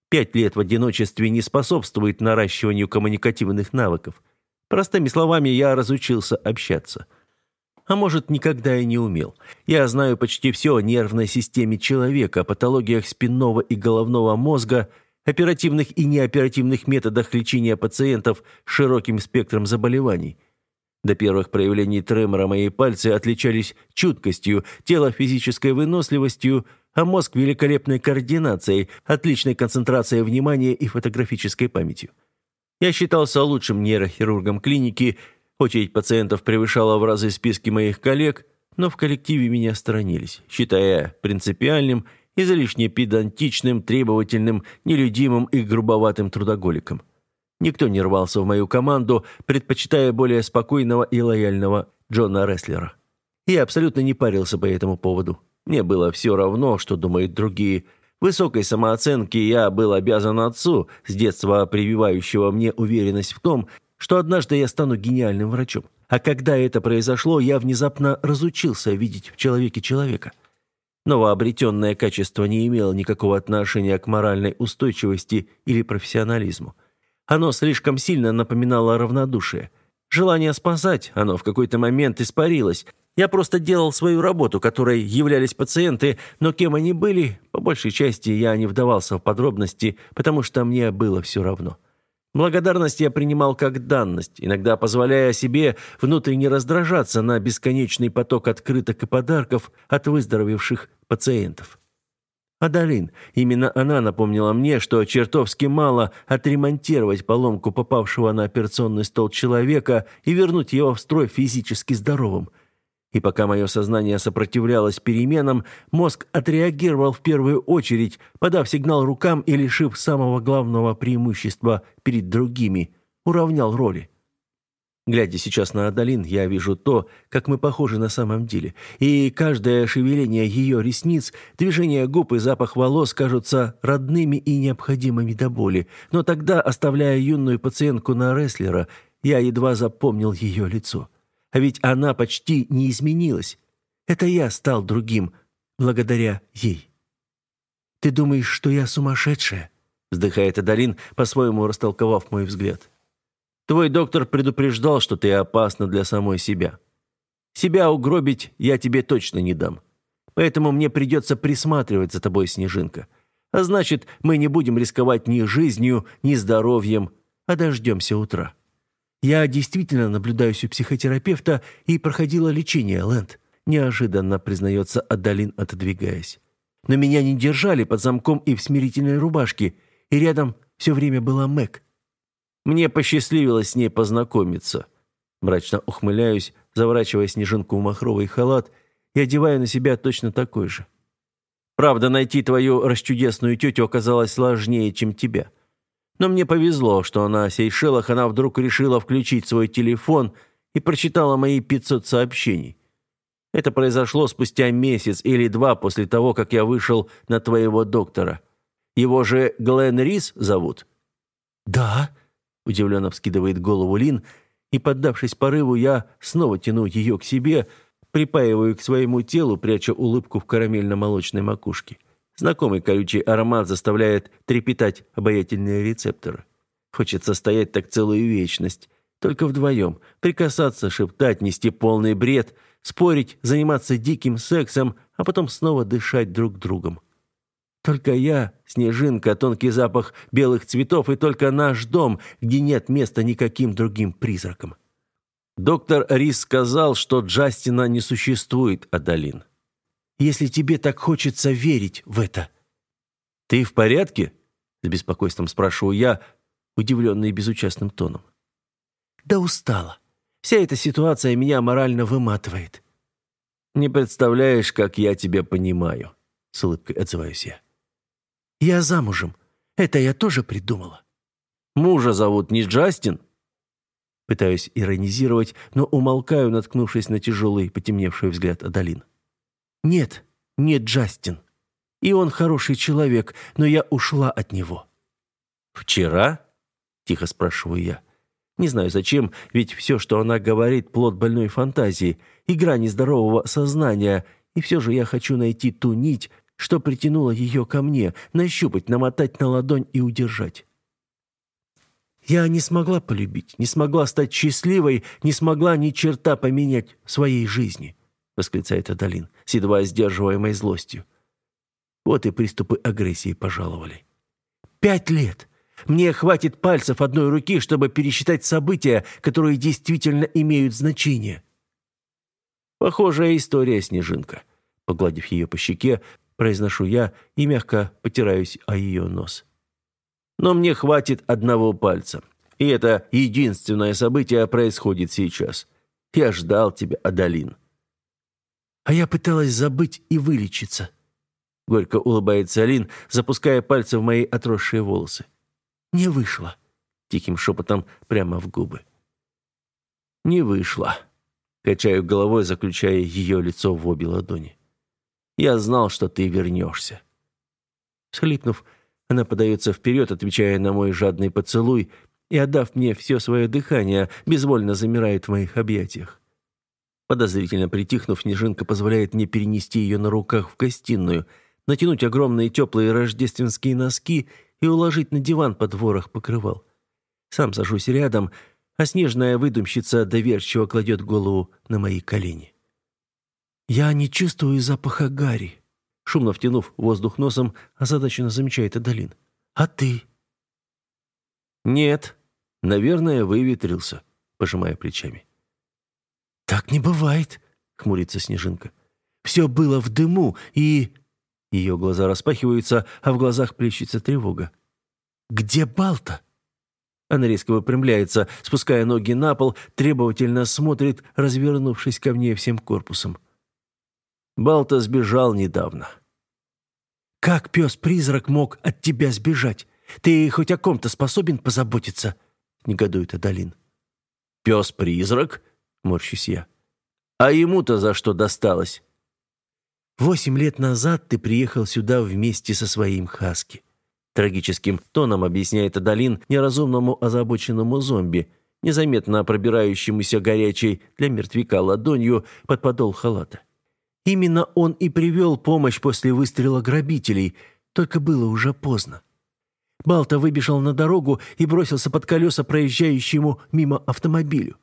Пять лет в одиночестве не способствует наращиванию коммуникативных навыков. Простыми словами, я разучился общаться. А может, никогда и не умел. Я знаю почти все о нервной системе человека, о патологиях спинного и головного мозга, оперативных и неоперативных методах лечения пациентов широким спектром заболеваний. До первых проявлений тремора мои пальцы отличались чуткостью, тело физической выносливостью, а мозг великолепной координацией, отличной концентрацией внимания и фотографической памятью. Я считался лучшим нейрохирургом клиники, очередь пациентов превышала в разы списки моих коллег, но в коллективе меня сторонились, считая принципиальным, излишне педантичным, требовательным, нелюдимым и грубоватым трудоголиком. Никто не рвался в мою команду, предпочитая более спокойного и лояльного Джона Рестлера. Я абсолютно не парился по этому поводу. Мне было все равно, что думают другие – Высокой самооценки я был обязан отцу, с детства прививающего мне уверенность в том, что однажды я стану гениальным врачом. А когда это произошло, я внезапно разучился видеть в человеке человека. Новообретенное качество не имело никакого отношения к моральной устойчивости или профессионализму. Оно слишком сильно напоминало равнодушие. Желание спасать, оно в какой-то момент испарилось. Я просто делал свою работу, которой являлись пациенты, но кем они были, по большей части я не вдавался в подробности, потому что мне было все равно. Благодарность я принимал как данность, иногда позволяя себе внутренне раздражаться на бесконечный поток открыток и подарков от выздоровевших пациентов. Адалин, именно она напомнила мне, что чертовски мало отремонтировать поломку попавшего на операционный стол человека и вернуть его в строй физически здоровым – и пока мое сознание сопротивлялось переменам, мозг отреагировал в первую очередь, подав сигнал рукам и лишив самого главного преимущества перед другими, уравнял роли. Глядя сейчас на Адалин, я вижу то, как мы похожи на самом деле. И каждое шевеление ее ресниц, движение губ и запах волос кажутся родными и необходимыми до боли. Но тогда, оставляя юную пациентку на рестлера, я едва запомнил ее лицо. А ведь она почти не изменилась. Это я стал другим, благодаря ей. «Ты думаешь, что я сумасшедшая?» вздыхает Адалин, по-своему растолковав мой взгляд. «Твой доктор предупреждал, что ты опасна для самой себя. Себя угробить я тебе точно не дам. Поэтому мне придется присматривать за тобой, Снежинка. А значит, мы не будем рисковать ни жизнью, ни здоровьем, а дождемся утра». Я действительно наблюдаюсь у психотерапевта и проходила лечение, Лэнд. Неожиданно признается Адалин, отодвигаясь. Но меня не держали под замком и в смирительной рубашке, и рядом все время была Мэг. Мне посчастливилось с ней познакомиться. Мрачно ухмыляюсь, заворачивая снежинку в махровый халат и одевая на себя точно такой же. Правда, найти твою расчудесную тетю оказалось сложнее, чем тебя. Но мне повезло, что на Сейшелах она вдруг решила включить свой телефон и прочитала мои 500 сообщений. Это произошло спустя месяц или два после того, как я вышел на твоего доктора. Его же Глен Рис зовут?»
«Да», — удивленно вскидывает голову Лин, и, поддавшись порыву, я снова тяну ее к себе, припаиваю к своему телу, пряча улыбку в карамельно-молочной макушке.
Знакомый колючий аромат заставляет трепетать обаятельные рецепторы. Хочется стоять так целую вечность. Только вдвоем. Прикасаться, шептать, нести полный бред, спорить, заниматься диким сексом, а потом снова дышать друг другом. Только я, снежинка, тонкий запах белых цветов и только наш дом, где нет места никаким другим призракам. Доктор Рис сказал, что Джастина не существует, Адалин
если тебе так хочется верить в это».
«Ты в порядке?» — с беспокойством спрашиваю я, удивленный безучастным тоном.
«Да устала. Вся эта ситуация меня морально выматывает».
«Не представляешь, как я тебя понимаю», — с улыбкой отзываюсь я.
«Я замужем. Это я тоже придумала».
«Мужа зовут не Джастин?»
Пытаюсь иронизировать, но умолкаю, наткнувшись на тяжелый, потемневший взгляд Адалин. Нет, не Джастин. И он хороший человек, но я ушла от него.
Вчера? Тихо спрашиваю я. Не знаю зачем, ведь все, что она говорит, плод больной фантазии, игра нездорового сознания, и все же я хочу найти ту нить, что притянуло ее ко мне, нащупать, намотать на ладонь и удержать.
Я не смогла полюбить, не смогла стать счастливой, не смогла ни черта поменять в своей жизни. — восклицает Адалин, с едва сдерживаемой злостью. Вот и приступы агрессии пожаловали. «Пять лет! Мне хватит пальцев одной руки, чтобы пересчитать события, которые действительно имеют значение».
«Похожая история, Снежинка», — погладив ее по щеке, произношу я и мягко потираюсь о ее нос. «Но мне хватит одного пальца, и это единственное событие происходит сейчас. Я ждал тебя, Адалин».
А я пыталась забыть и вылечиться.
Горько улыбается Алин, запуская пальцы в мои отросшие волосы.
Не вышло.
Тихим шепотом прямо в губы. Не вышло. Качаю головой, заключая ее лицо в обе ладони. Я знал, что ты вернешься. Схлипнув, она подается вперед, отвечая на мой жадный поцелуй, и, отдав мне все свое дыхание, безвольно замирает в моих объятиях. Подозрительно притихнув, Снежинка позволяет мне перенести ее на руках в гостиную, натянуть огромные теплые рождественские носки и уложить на диван под ворох покрывал.
Сам сажусь рядом, а снежная выдумщица доверчиво кладет голову на мои колени. «Я не чувствую запаха гари», — шумно втянув воздух носом, озадаченно замечает Адалин. «А ты?» «Нет, наверное, выветрился», — пожимая плечами.
«Так не бывает», — хмурится Снежинка. «Все было в дыму, и...»
Ее глаза распахиваются, а в глазах плещется тревога.
«Где Балта?»
Она резко выпрямляется, спуская ноги на пол, требовательно смотрит, развернувшись ко мне всем корпусом. Балта сбежал недавно.
«Как пес-призрак мог от тебя сбежать? Ты хоть о ком-то способен позаботиться?» — негодует Адалин.
«Пес-призрак?» — морщусь я. «А ему-то за что досталось?»
«Восемь лет назад ты приехал сюда вместе со своим Хаски».
Трагическим тоном объясняет Адалин неразумному озабоченному зомби, незаметно пробирающемуся горячей для мертвяка ладонью под подол халата.
Именно он и привел помощь после выстрела грабителей, только было уже поздно. Балта выбежал на дорогу и бросился под колеса проезжающему мимо автомобилю.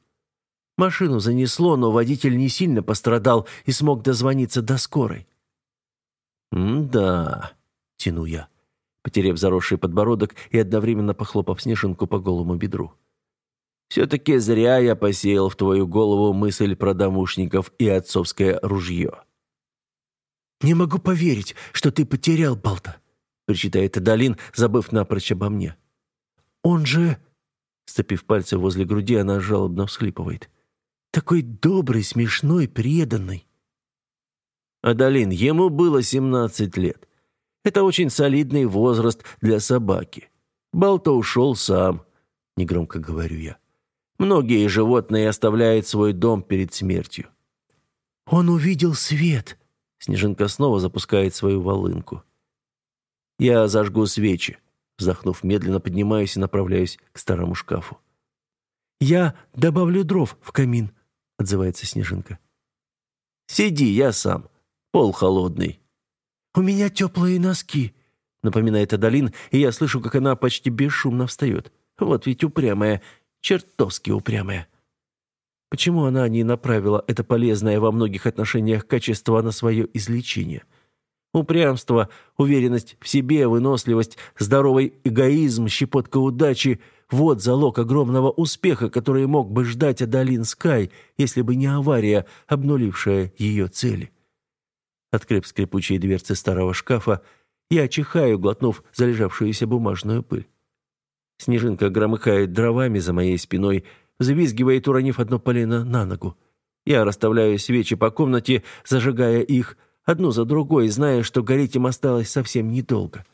Машину занесло, но водитель не сильно пострадал и смог дозвониться до скорой.
«М-да», — тяну я, потеряв заросший подбородок и одновременно похлопав Снежинку по голому бедру. «Все-таки зря я посеял в твою голову мысль про домушников и отцовское ружье».
«Не могу поверить, что ты потерял Балта», — причитает Адалин, забыв напрочь обо мне. «Он же...» Сцепив пальцы возле груди, она жалобно всхлипывает. «Такой добрый, смешной, преданный».
Адалин, ему было семнадцать лет. Это очень солидный возраст для собаки. Балта ушел сам, негромко говорю я. Многие животные оставляют свой дом перед смертью.
Он увидел свет,
Снежинка снова запускает свою волынку. Я зажгу свечи. Вздохнув, медленно поднимаюсь и направляюсь к старому шкафу.
«Я добавлю дров в камин», — отзывается Снежинка.
«Сиди, я сам. Пол холодный».
«У меня теплые носки», — напоминает Адалин, и я слышу, как она почти бесшумно встает. Вот ведь упрямая, чертовски упрямая. Почему она не направила это полезное во многих отношениях качество на свое излечение? Упрямство, уверенность в себе, выносливость, здоровый эгоизм, щепотка удачи – вот залог огромного успеха, который мог бы ждать Адалин Скай, если бы не авария, обнулившая ее цели. Открыв скрипучие дверцы старого шкафа, я чихаю, глотнув залежавшуюся бумажную пыль. Снежинка громыхает дровами за моей спиной – взвизгивает, уронив одно полено на ногу. Я расставляю свечи по комнате, зажигая их одну за другой, зная, что гореть им осталось совсем недолго.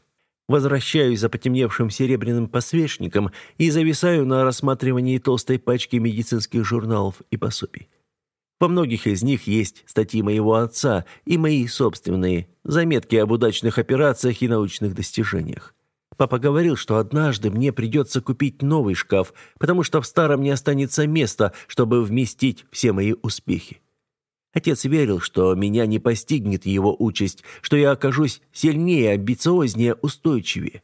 Возвращаюсь за потемневшим серебряным посвечником и зависаю на рассматривании толстой пачки медицинских журналов и пособий. Во многих из них есть статьи моего отца и мои собственные, заметки об удачных операциях и научных достижениях. Папа говорил, что однажды мне придется купить новый шкаф, потому что в старом не останется места, чтобы вместить все мои успехи. Отец верил, что меня не постигнет его участь, что я окажусь сильнее, амбициознее, устойчивее.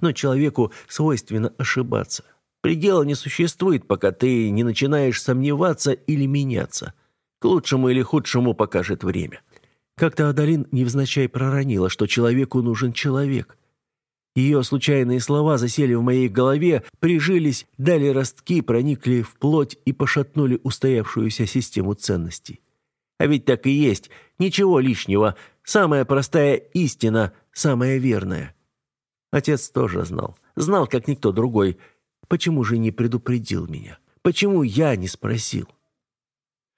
Но человеку свойственно ошибаться. Предела не существует, пока ты не начинаешь сомневаться или меняться. К лучшему или худшему покажет время. Как-то Адалин невзначай проронила, что человеку нужен человек – ее случайные слова засели в моей голове, прижились, дали ростки, проникли в плоть и пошатнули устоявшуюся систему ценностей. А ведь так и есть, ничего лишнего, самая простая истина, самая верная. Отец тоже знал, знал, как никто другой. Почему же не предупредил меня? Почему я не спросил?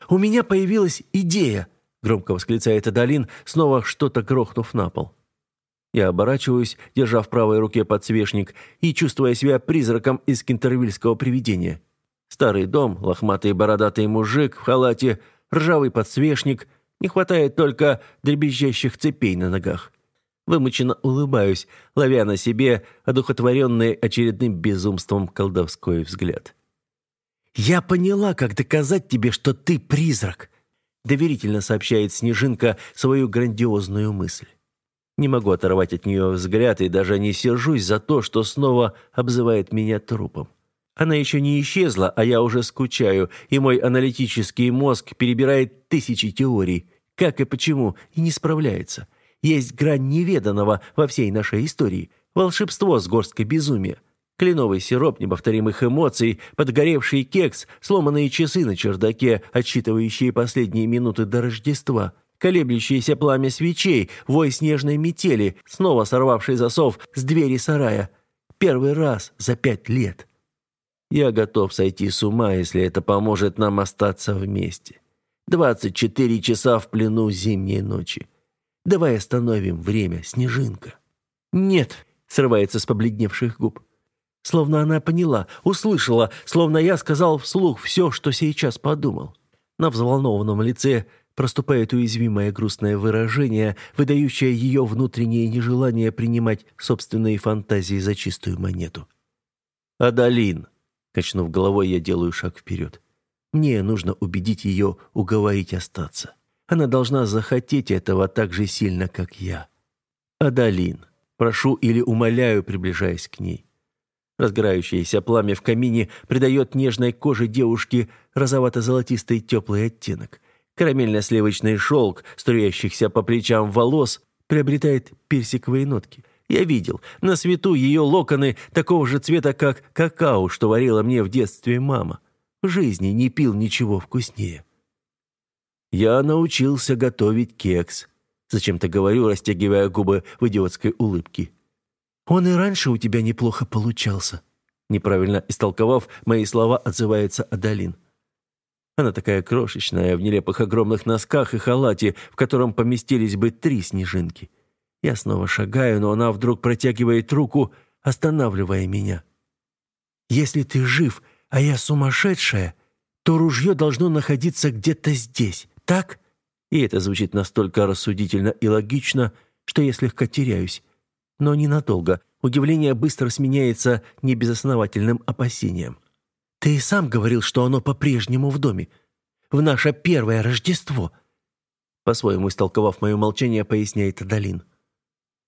«У меня появилась идея!» — громко восклицает Адалин, снова что-то грохнув на пол. Я оборачиваюсь, держа в правой руке подсвечник и чувствуя себя призраком из кентервильского привидения. Старый дом, лохматый бородатый мужик в халате, ржавый подсвечник. Не хватает только дребезжащих цепей на ногах. Вымученно улыбаюсь, ловя на себе одухотворенный очередным безумством колдовской взгляд. «Я поняла, как доказать тебе, что ты призрак», доверительно сообщает Снежинка свою грандиозную мысль. Не могу оторвать от нее взгляд и даже не сержусь за то, что снова обзывает меня трупом. Она еще не исчезла, а я уже скучаю, и мой аналитический мозг перебирает тысячи теорий. Как и почему, и не справляется. Есть грань неведанного во всей нашей истории. Волшебство с горсткой безумия. Кленовый сироп неповторимых эмоций, подгоревший кекс, сломанные часы на чердаке, отсчитывающие последние минуты до Рождества, колеблющееся пламя свечей, вой снежной метели, снова сорвавший засов с двери сарая. Первый раз за пять лет. Я готов сойти с ума, если это поможет нам остаться вместе. Двадцать четыре часа в плену зимней ночи. Давай остановим время, Снежинка».
«Нет», — срывается с побледневших губ. Словно она поняла, услышала, словно я сказал вслух все, что сейчас подумал. На взволнованном лице проступает уязвимое грустное выражение, выдающее ее внутреннее нежелание принимать собственные фантазии за чистую монету.
«Адалин», Качнув головой, я делаю шаг вперед. Мне нужно убедить ее уговорить остаться. Она должна захотеть этого так же сильно, как я. Адалин. Прошу или умоляю, приближаясь к ней. Разгорающееся пламя в камине придает нежной коже девушки розовато-золотистый теплый оттенок. Карамельно-сливочный шелк, струящихся по плечам волос, приобретает персиковые нотки. Я видел, на свету ее локоны такого же цвета, как какао, что варила мне в детстве мама. В жизни не пил ничего вкуснее. Я научился готовить кекс. Зачем-то говорю, растягивая губы в идиотской улыбке.
Он и раньше у тебя неплохо получался.
Неправильно истолковав мои слова, отзывается Адалин. Она такая крошечная, в нелепых огромных носках и халате, в котором поместились бы три снежинки. Я снова шагаю, но она вдруг протягивает руку, останавливая меня.
«Если ты жив, а я сумасшедшая, то ружье должно находиться где-то здесь, так?»
И это звучит настолько рассудительно и логично, что я слегка теряюсь. Но ненадолго. Удивление быстро сменяется небезосновательным опасением.
«Ты и сам говорил, что оно по-прежнему в доме. В наше первое Рождество!»
По-своему истолковав мое молчание, поясняет Адалин.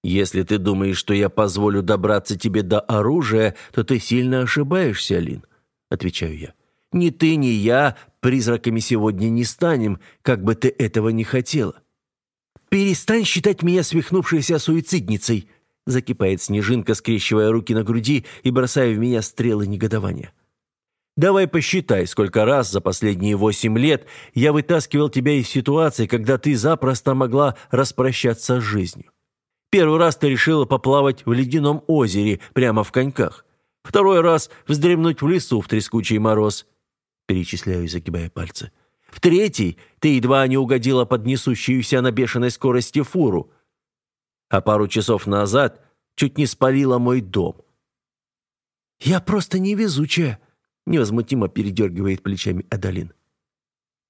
Если ты думаешь, что я позволю добраться тебе до оружия, то ты сильно ошибаешься, Алин, отвечаю я. Ни ты, ни я призраками сегодня не станем, как бы ты этого не хотела.
Перестань считать меня свихнувшейся суицидницей, закипает Снежинка, скрещивая руки на груди и бросая в меня стрелы негодования.
Давай посчитай, сколько раз за последние восемь лет я вытаскивал тебя из ситуации, когда ты запросто могла распрощаться с жизнью. Первый раз ты решила поплавать в ледяном озере прямо в коньках. Второй раз вздремнуть в лесу в трескучий мороз. Перечисляю, загибая пальцы. В третий ты едва не угодила под несущуюся на бешеной скорости фуру. А пару часов назад чуть не спалила мой дом.
«Я просто невезучая», — невозмутимо передергивает плечами Адалин.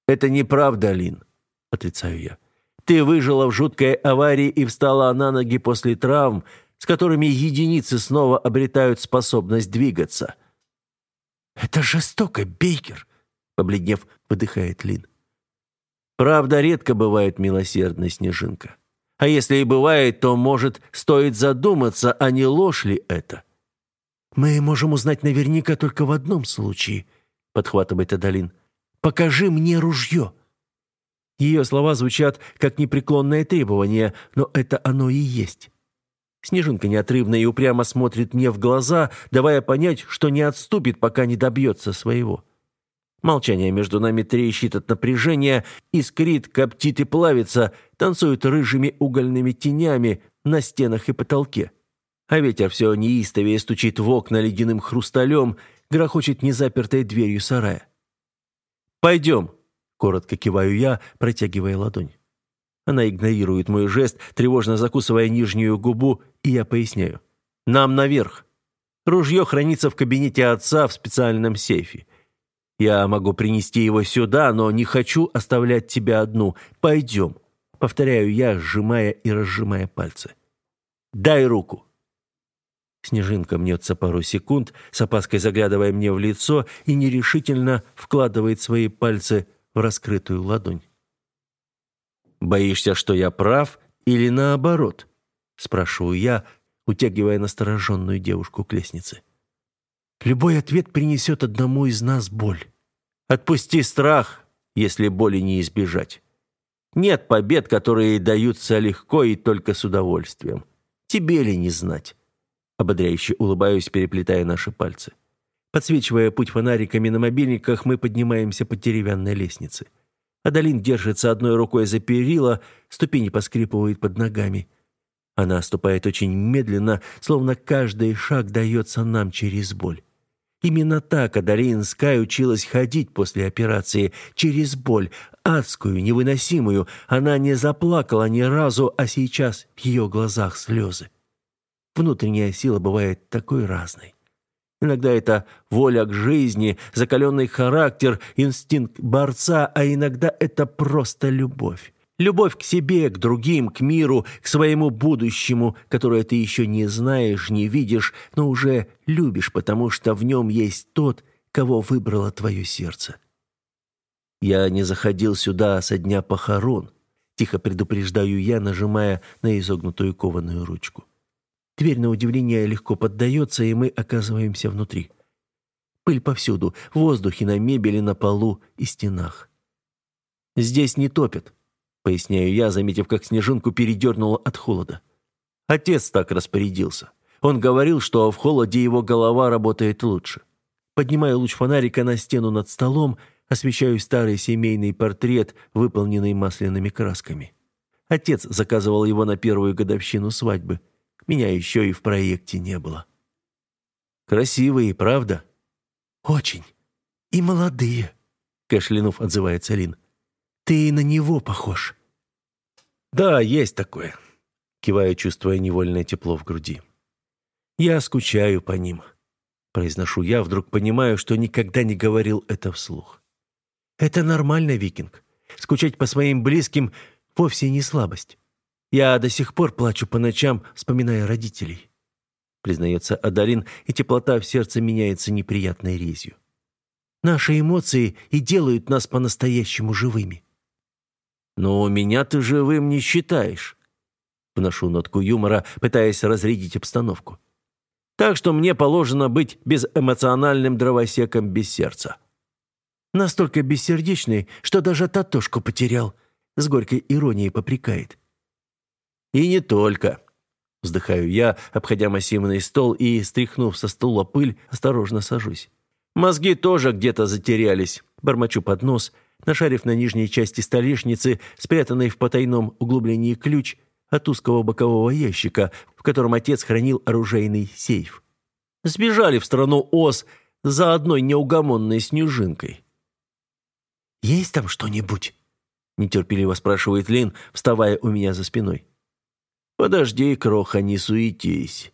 «Это неправда, Алин», — отрицаю я. Ты выжила в жуткой аварии и встала на ноги после травм, с которыми единицы снова обретают способность двигаться.
«Это жестоко, Бейкер», — побледнев, выдыхает Лин.
«Правда редко бывает милосердной, Снежинка. А если и бывает, то, может, стоит задуматься, а не ложь ли это?»
«Мы можем узнать наверняка только в одном случае», — подхватывает Адалин. «Покажи мне ружье».
Ее слова звучат как непреклонное требование, но это оно и есть. Снежинка неотрывно и упрямо смотрит мне в глаза, давая понять, что не отступит, пока не добьется своего. Молчание между нами трещит от напряжения, искрит, коптит и плавится, танцует рыжими угольными тенями на стенах и потолке. А ветер все неистовее стучит в окна ледяным хрусталем, грохочет незапертой дверью сарая. «Пойдем», Коротко киваю я, протягивая ладонь. Она игнорирует мой жест, тревожно закусывая нижнюю губу, и я поясняю. «Нам наверх. Ружье хранится в кабинете отца в специальном сейфе. Я могу принести его сюда, но не хочу оставлять тебя одну. Пойдем», — повторяю я, сжимая и разжимая пальцы. «Дай руку». Снежинка мнется пару секунд, с опаской заглядывая мне в лицо и нерешительно вкладывает свои пальцы в раскрытую ладонь. «Боишься, что я прав или наоборот?» – спрашиваю я, утягивая настороженную девушку к лестнице.
Любой ответ принесет одному из нас боль.
Отпусти страх, если боли не избежать. Нет побед, которые даются легко и только с удовольствием. Тебе ли не знать? Ободряюще улыбаюсь, переплетая наши пальцы. Подсвечивая путь фонариками на мобильниках, мы поднимаемся по деревянной лестнице. Адалин держится одной рукой за перила, ступени поскрипывают под ногами. Она ступает очень медленно, словно каждый шаг дается нам через боль. Именно так Адалин Скай училась ходить после операции, через боль, адскую, невыносимую. Она не заплакала ни разу, а сейчас в ее глазах слезы. Внутренняя сила бывает такой разной. Иногда это воля к жизни, закаленный характер, инстинкт борца, а иногда это просто любовь. Любовь к себе, к другим, к миру, к своему будущему, которое ты еще не знаешь, не видишь, но уже любишь, потому что в нем есть тот, кого выбрало твое сердце. Я не заходил сюда со дня похорон, тихо предупреждаю я, нажимая на изогнутую кованую ручку. Дверь, на удивление, легко поддается, и мы оказываемся внутри. Пыль повсюду, в воздухе, на мебели, на полу и стенах. «Здесь не топят», — поясняю я, заметив, как снежинку передернуло от холода. Отец так распорядился. Он говорил, что в холоде его голова работает лучше. Поднимаю луч фонарика на стену над столом, освещаю старый семейный портрет, выполненный масляными красками. Отец заказывал его на первую годовщину свадьбы — меня еще и в проекте не было. Красивые, правда?
Очень. И молодые, кашлянув отзывается Лин. Ты на него похож.
Да, есть такое. Киваю, чувствуя невольное тепло в груди. Я скучаю по ним. Произношу я, вдруг понимаю, что никогда не говорил это вслух.
Это нормально, викинг. Скучать по своим близким вовсе не слабость. Я до сих пор плачу по ночам, вспоминая родителей. Признается Адалин, и теплота в сердце меняется неприятной резью. Наши эмоции и делают нас по-настоящему живыми.
Но меня ты живым не считаешь. Вношу нотку юмора, пытаясь разрядить обстановку. Так что мне положено быть безэмоциональным дровосеком без сердца.
Настолько бессердечный, что даже Татошку потерял, с горькой иронией попрекает.
И не только. Вздыхаю я, обходя массивный стол и, стряхнув со стула пыль, осторожно сажусь. Мозги тоже где-то затерялись. Бормочу под нос, нашарив на нижней части столешницы, спрятанный в потайном углублении ключ от узкого бокового ящика, в котором отец хранил оружейный сейф. Сбежали в страну Оз за одной неугомонной снежинкой.
«Есть там что-нибудь?»
– нетерпеливо спрашивает Лин, вставая у меня за спиной. «Подожди, кроха, не суетись».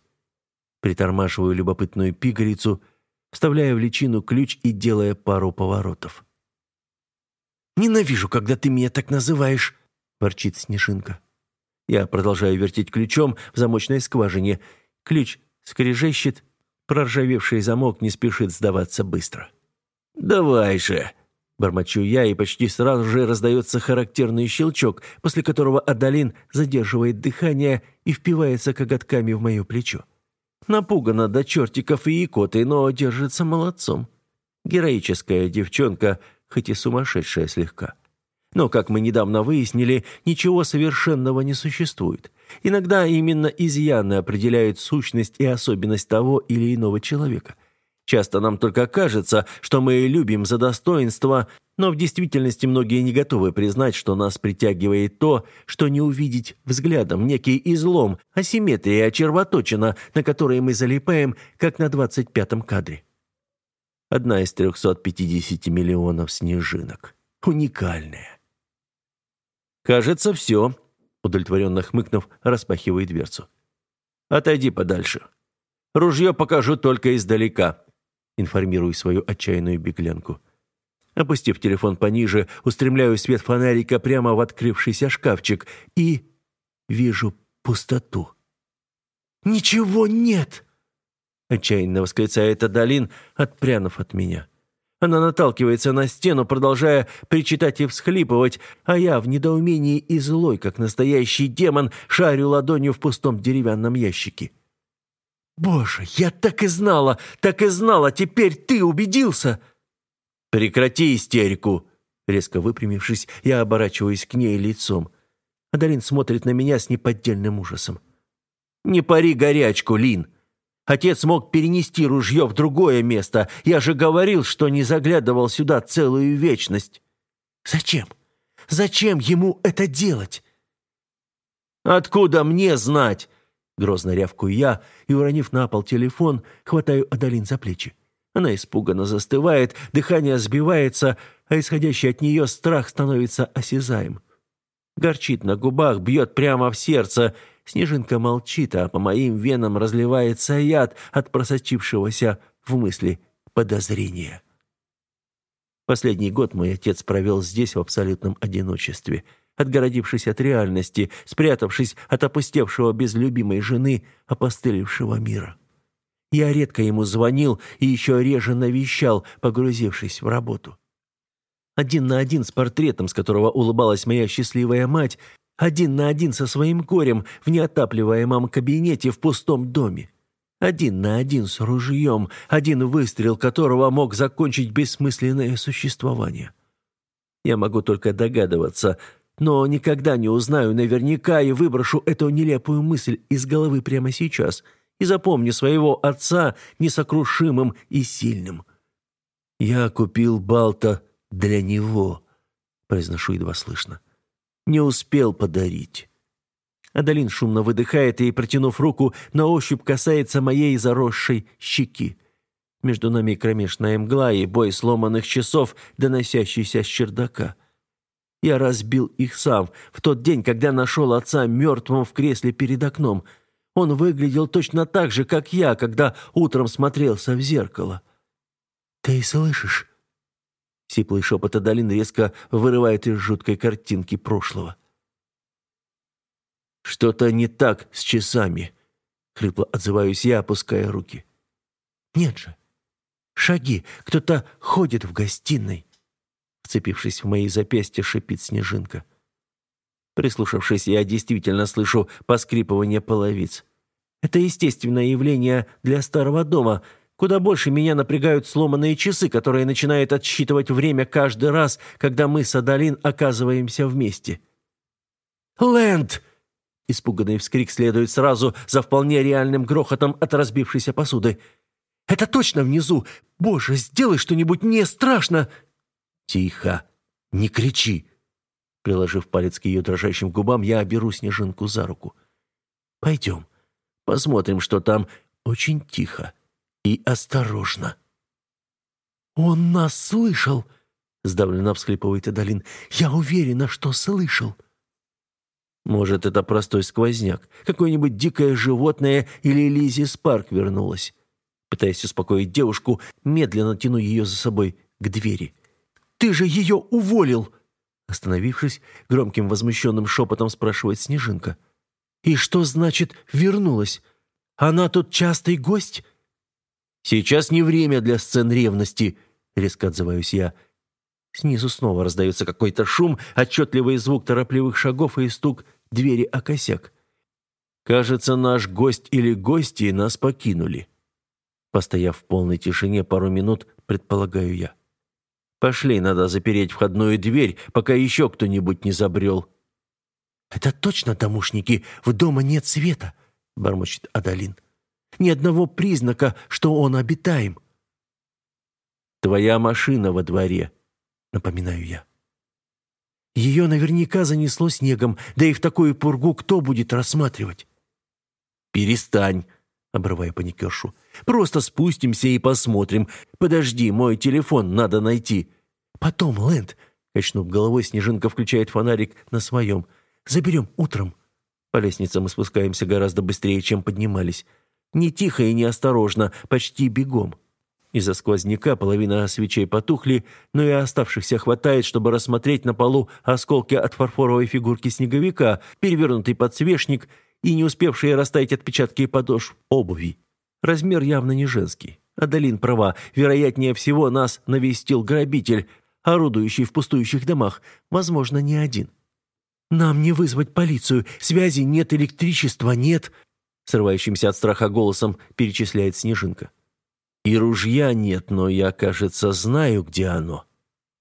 Притормаживаю любопытную пигалицу, вставляя в личину ключ и делая пару поворотов.
«Ненавижу, когда ты меня так называешь», — ворчит Снежинка.
Я продолжаю вертеть ключом в замочной скважине. Ключ скрежещет, проржавевший замок не спешит сдаваться быстро. «Давай же!» Бормочу я, и почти сразу же раздается характерный щелчок, после которого Адалин задерживает дыхание и впивается коготками в мое плечо. Напугана до чертиков и икоты, но держится молодцом. Героическая девчонка, хоть и сумасшедшая слегка. Но, как мы недавно выяснили, ничего совершенного не существует. Иногда именно изъяны определяют сущность и особенность того или иного человека – Часто нам только кажется, что мы любим за достоинство, но в действительности многие не готовы признать, что нас притягивает то, что не увидеть взглядом, некий излом, асимметрия, червоточина, на которой мы залипаем, как на двадцать пятом кадре. Одна из 350 миллионов снежинок. Уникальная. «Кажется, все», — удовлетворенно хмыкнув, распахивает дверцу. «Отойди подальше. Ружье покажу только издалека информирую свою отчаянную беглянку. Опустив телефон пониже, устремляю свет фонарика прямо в открывшийся шкафчик и вижу пустоту.
«Ничего нет!»
Отчаянно восклицает Адалин, отпрянув от меня. Она наталкивается на стену, продолжая причитать и всхлипывать, а я в недоумении и злой, как настоящий демон, шарю ладонью в пустом деревянном ящике. «Боже, я так и знала, так и знала, теперь ты убедился!» «Прекрати истерику!» Резко выпрямившись, я оборачиваюсь к ней лицом. Адалин смотрит на меня с неподдельным ужасом. «Не пари горячку, Лин!» Отец мог перенести ружье в другое место. Я же говорил, что не заглядывал сюда целую вечность. Зачем? Зачем ему это делать? Откуда мне знать? Грозно рявкую я и, уронив на пол телефон, хватаю Адалин за плечи. Она испуганно застывает, дыхание сбивается, а исходящий от нее страх становится осязаем. Горчит на губах, бьет прямо в сердце — Снежинка молчит, а по моим венам разливается яд от просочившегося в мысли подозрения. Последний год мой отец провел здесь в абсолютном одиночестве, отгородившись от реальности, спрятавшись от опустевшего без любимой жены, опостылевшего мира. Я редко ему звонил и еще реже навещал, погрузившись в работу. Один на один с портретом, с которого улыбалась моя счастливая мать, один на один со своим горем в неотапливаемом кабинете в пустом доме. Один на один с ружьем, один выстрел которого мог закончить бессмысленное существование. Я могу только догадываться, но никогда не узнаю наверняка и выброшу эту нелепую мысль из головы прямо сейчас и запомню своего отца несокрушимым и сильным. «Я купил Балта для него», — произношу едва слышно не успел подарить. Адалин шумно выдыхает и, протянув руку, на ощупь касается моей заросшей щеки. Между нами кромешная мгла и бой сломанных часов, доносящийся с чердака. Я разбил их сам, в тот день, когда нашел отца мертвым в кресле перед окном. Он выглядел точно так же, как я, когда утром смотрелся в зеркало. «Ты слышишь?» Сиплый шепот Адалин резко вырывает из жуткой картинки прошлого. «Что-то не так с часами», — хрипло отзываюсь я, опуская руки. «Нет же. Шаги. Кто-то ходит в гостиной». Вцепившись в мои запястья, шипит снежинка. Прислушавшись, я действительно слышу поскрипывание половиц. Это естественное явление для старого дома — Куда больше меня напрягают сломанные часы, которые начинают отсчитывать время каждый раз, когда мы с Адалин оказываемся вместе. «Лэнд!» Испуганный вскрик следует сразу за вполне реальным грохотом от разбившейся посуды. «Это точно внизу! Боже, сделай что-нибудь, не страшно!» «Тихо! Не кричи!» Приложив палец к ее дрожащим губам, я беру Снежинку за руку. «Пойдем, посмотрим, что там. Очень тихо и осторожно. «Он нас слышал!» — сдавленно всхлипывает Адалин. «Я уверена, что слышал!» «Может, это простой сквозняк, какое-нибудь дикое животное или Лизи Спарк вернулась?» Пытаясь успокоить девушку, медленно тяну ее за собой к двери. «Ты же ее уволил!» Остановившись, громким возмущенным шепотом спрашивает Снежинка. «И что значит «вернулась»? Она тут частый гость?» «Сейчас не время для сцен ревности», — резко отзываюсь я. Снизу снова раздается какой-то шум, отчетливый звук торопливых шагов и стук двери о косяк. Кажется, наш гость или гости нас покинули. Постояв в полной тишине пару минут, предполагаю я. Пошли, надо запереть входную дверь, пока еще кто-нибудь не забрел. «Это точно домушники? В дома нет света?» — бормочет Адалин. Ни одного признака, что он обитаем. «Твоя машина во дворе», — напоминаю я. Ее наверняка занесло снегом, да и в такую пургу кто будет рассматривать? «Перестань», — обрывая паникершу. «Просто спустимся и посмотрим. Подожди, мой телефон надо найти». «Потом, Лэнд», — качнув головой, Снежинка включает фонарик на своем. «Заберем утром». По лестнице мы спускаемся гораздо быстрее, чем поднимались. Не тихо и не осторожно, почти бегом. Из-за сквозняка половина свечей потухли, но и оставшихся хватает, чтобы рассмотреть на полу осколки от фарфоровой фигурки снеговика, перевернутый подсвечник и не успевшие растаять отпечатки подошв обуви. Размер явно не женский. Адалин права, вероятнее всего нас навестил грабитель, орудующий в пустующих домах, возможно, не один. «Нам не вызвать полицию, связи нет, электричества нет», срывающимся от страха голосом перечисляет Снежинка. И ружья нет, но я, кажется, знаю, где оно.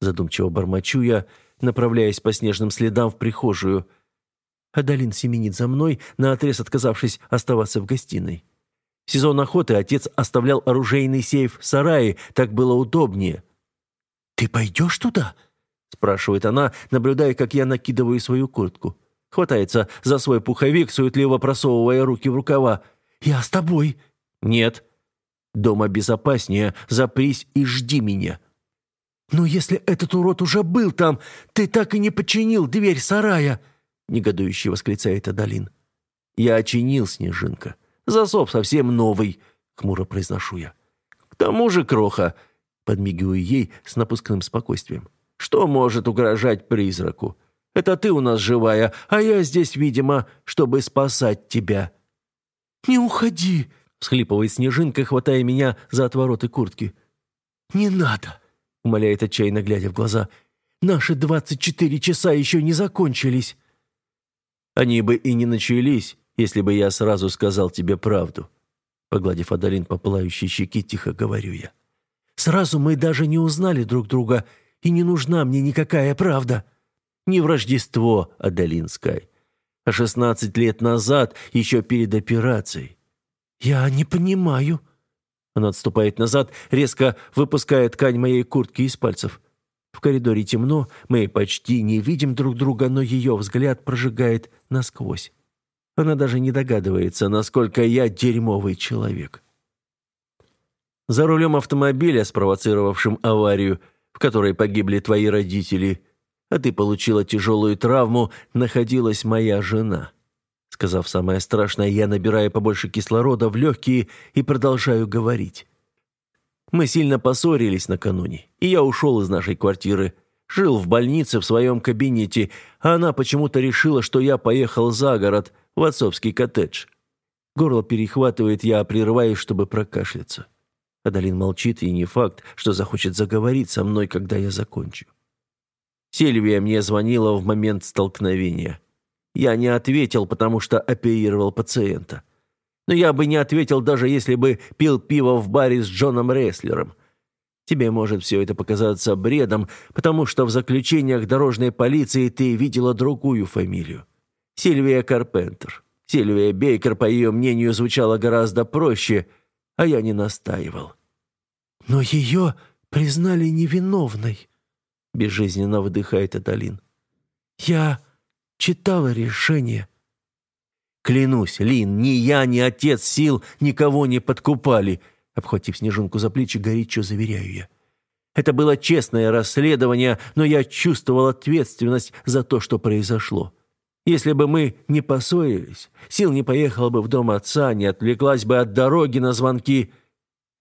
Задумчиво бормочу я, направляясь по снежным следам в прихожую. Адалин семенит за мной, наотрез отказавшись оставаться в гостиной. В сезон охоты отец оставлял оружейный сейф в сарае, так было удобнее.
«Ты пойдешь туда?»
— спрашивает она, наблюдая, как я накидываю свою куртку. Хватается за свой пуховик, суетливо просовывая руки в рукава.
«Я с тобой».
«Нет». «Дома безопаснее. Запрись и жди меня».
«Но если этот урод уже был там, ты так и не починил дверь сарая!» Негодующе восклицает Адалин.
«Я очинил, Снежинка. Засов совсем новый», — хмуро произношу я. «К тому же, Кроха», — подмигиваю ей с напускным спокойствием, «что может угрожать призраку? Это ты у нас живая, а я здесь, видимо, чтобы спасать тебя».
«Не уходи!» — всхлипывает Снежинка, хватая меня за отвороты куртки. «Не надо!» — умоляет отчаянно, глядя в глаза. «Наши двадцать четыре часа еще не закончились!»
«Они бы и не начались, если бы я сразу сказал тебе правду». Погладив Адалин по пылающей щеке, тихо говорю я.
«Сразу мы даже не узнали друг друга, и не нужна мне никакая правда».
«Не в Рождество, Адалин Скай, а шестнадцать лет назад, еще перед операцией».
«Я не понимаю».
Она отступает назад, резко выпуская ткань моей куртки из пальцев. В коридоре темно, мы почти не видим друг друга, но ее взгляд прожигает насквозь. Она даже не догадывается, насколько я дерьмовый человек. За рулем автомобиля, спровоцировавшим аварию, в которой погибли твои родители, а ты получила тяжелую травму, находилась моя жена. Сказав самое страшное, я набираю побольше кислорода в легкие и продолжаю говорить. Мы сильно поссорились накануне, и я ушел из нашей квартиры. Жил в больнице в своем кабинете, а она почему-то решила, что я поехал за город – в отцовский коттедж. Горло перехватывает, я прерываюсь, чтобы прокашляться. Адалин молчит, и не факт, что захочет заговорить со мной, когда я закончу. Сильвия мне звонила в момент столкновения. Я не ответил, потому что оперировал пациента. Но я бы не ответил, даже если бы пил пиво в баре с Джоном Рестлером. Тебе может все это показаться бредом, потому что в заключениях дорожной полиции ты видела другую фамилию. Сильвия Карпентер. Сильвия Бейкер, по ее мнению, звучала гораздо проще, а я не настаивал.
«Но ее признали невиновной», —
безжизненно выдыхает Адалин.
«Я читала решение».
«Клянусь, Лин, ни я, ни отец сил никого не подкупали», — обхватив Снежинку за плечи, горячо заверяю я. «Это было честное расследование, но я чувствовал ответственность за то, что произошло. Если бы мы не поссорились, Сил не поехала бы в дом отца, не отвлеклась бы от дороги на звонки,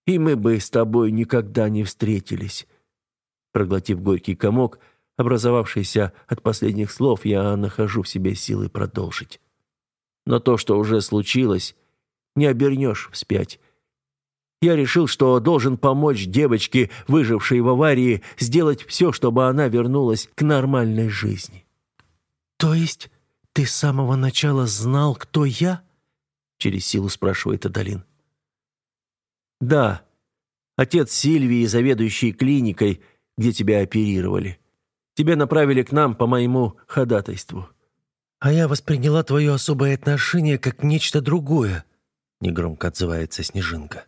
и мы бы с тобой никогда не встретились». Проглотив горький комок, образовавшийся от последних слов, я нахожу в себе силы продолжить. Но то, что уже случилось, не обернешь вспять. Я решил, что должен помочь девочке, выжившей в аварии, сделать все, чтобы она вернулась к нормальной жизни.
«То есть «Ты с самого начала знал, кто я?»
Через силу спрашивает Адалин. «Да. Отец Сильвии, заведующий клиникой, где тебя оперировали. Тебя направили к нам по моему ходатайству».
«А я восприняла твое особое отношение как нечто другое», —
негромко отзывается Снежинка.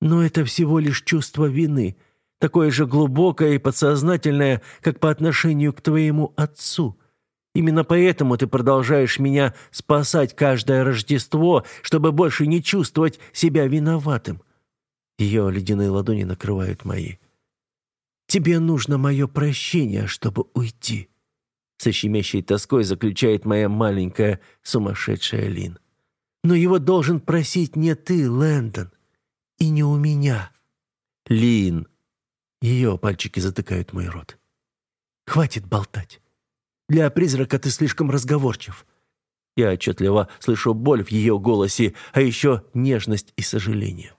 «Но это всего лишь чувство вины, такое же глубокое и подсознательное, как по отношению к твоему отцу». Именно поэтому ты продолжаешь меня спасать каждое Рождество, чтобы больше не чувствовать себя виноватым. Ее ледяные ладони накрывают мои. Тебе нужно мое прощение, чтобы уйти. Со щемящей тоской заключает моя маленькая сумасшедшая Лин. Но его должен просить не ты, Лэндон, и не у меня.
Лин.
Ее пальчики затыкают мой рот. Хватит болтать. Для призрака ты слишком разговорчив».
Я отчетливо слышу боль в ее голосе, а еще нежность и сожаление.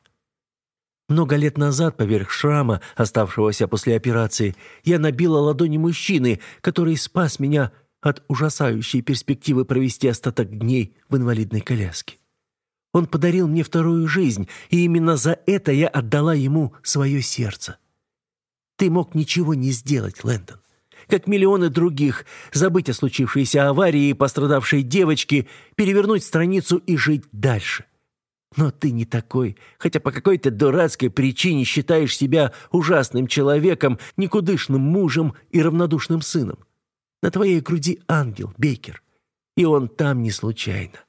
Много лет назад, поверх шрама, оставшегося после операции, я набила ладони мужчины, который спас меня от ужасающей перспективы провести остаток дней в инвалидной коляске.
Он подарил мне вторую жизнь, и именно за это я отдала ему свое сердце. Ты мог ничего не сделать, Лэндон. Как миллионы других, забыть о случившейся аварии и пострадавшей девочке, перевернуть страницу и жить дальше. Но ты не такой, хотя по какой-то дурацкой причине считаешь себя ужасным человеком, никудышным мужем и равнодушным сыном. На твоей груди ангел, Бейкер, и он там не случайно.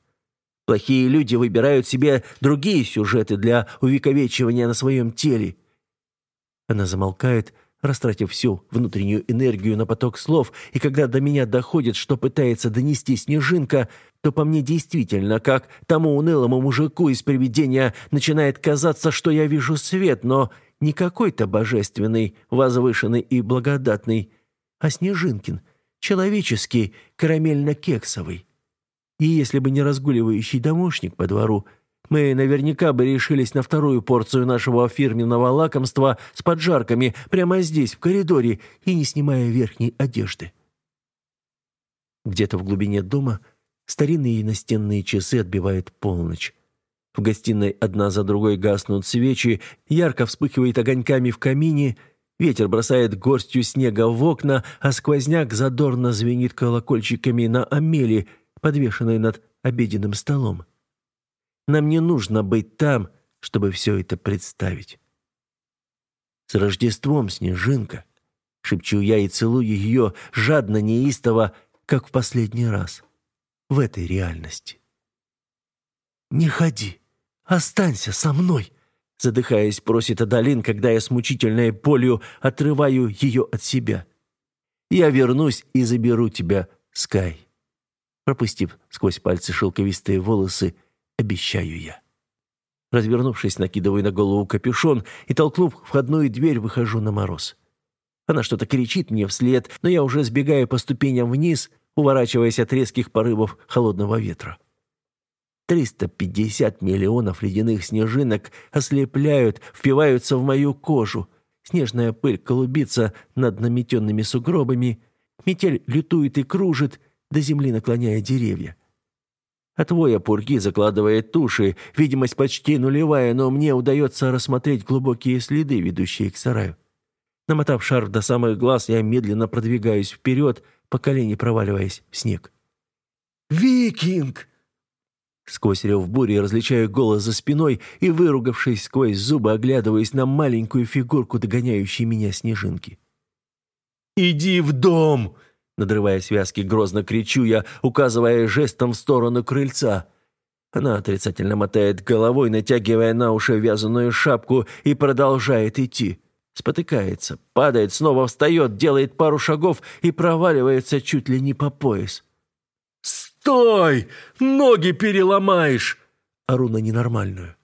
Плохие люди выбирают себе другие сюжеты для увековечивания на своем теле. Она замолкает, растратив всю внутреннюю энергию на поток слов, и когда до меня доходит, что пытается донести Снежинка, то по мне действительно, как тому унылому мужику из привидения, начинает казаться, что я вижу свет, но не какой-то божественный, возвышенный и благодатный, а Снежинкин, человеческий, карамельно-кексовый. И если бы не разгуливающий домушник по двору, мы наверняка бы решились на вторую порцию нашего фирменного лакомства с поджарками прямо здесь, в коридоре, и не снимая верхней одежды. Где-то в глубине дома старинные настенные часы отбивают полночь. В гостиной одна за другой гаснут свечи, ярко вспыхивает огоньками в камине, ветер бросает горстью снега в окна, а сквозняк задорно звенит колокольчиками на амели, подвешенной над обеденным столом. Нам не нужно быть там, чтобы все это представить. «С Рождеством, Снежинка!» — шепчу я и целую ее жадно, неистово, как в последний раз. В этой реальности. «Не ходи! Останься со мной!» Задыхаясь, просит Адалин, когда я с мучительной болью отрываю ее от себя. «Я вернусь и заберу тебя, Скай». Пропустив сквозь пальцы шелковистые волосы, обещаю я. Развернувшись, накидываю на голову капюшон и, толкнув входную дверь, выхожу на мороз. Она что-то кричит мне вслед, но я уже сбегаю по ступеням вниз, уворачиваясь от резких порывов холодного ветра. 350 миллионов ледяных снежинок ослепляют, впиваются в мою кожу. Снежная пыль колубится над наметенными сугробами. Метель лютует и кружит, до земли наклоняя деревья. От воя пурги закладывает туши, видимость почти нулевая, но мне удается рассмотреть глубокие следы, ведущие к сараю. Намотав шарф до самых глаз, я медленно продвигаюсь вперед, по колени проваливаясь в снег. «Викинг!» Сквозь рев бури различаю голос за спиной и, выругавшись сквозь зубы, оглядываясь на маленькую фигурку, догоняющей меня снежинки. «Иди в дом!» Надрывая связки, грозно кричу я, указывая жестом в сторону крыльца. Она отрицательно мотает головой, натягивая на уши вязаную шапку и продолжает идти. Спотыкается, падает, снова встает, делает пару шагов и проваливается чуть ли не по пояс. «Стой! Ноги переломаешь!» Ору на ненормальную.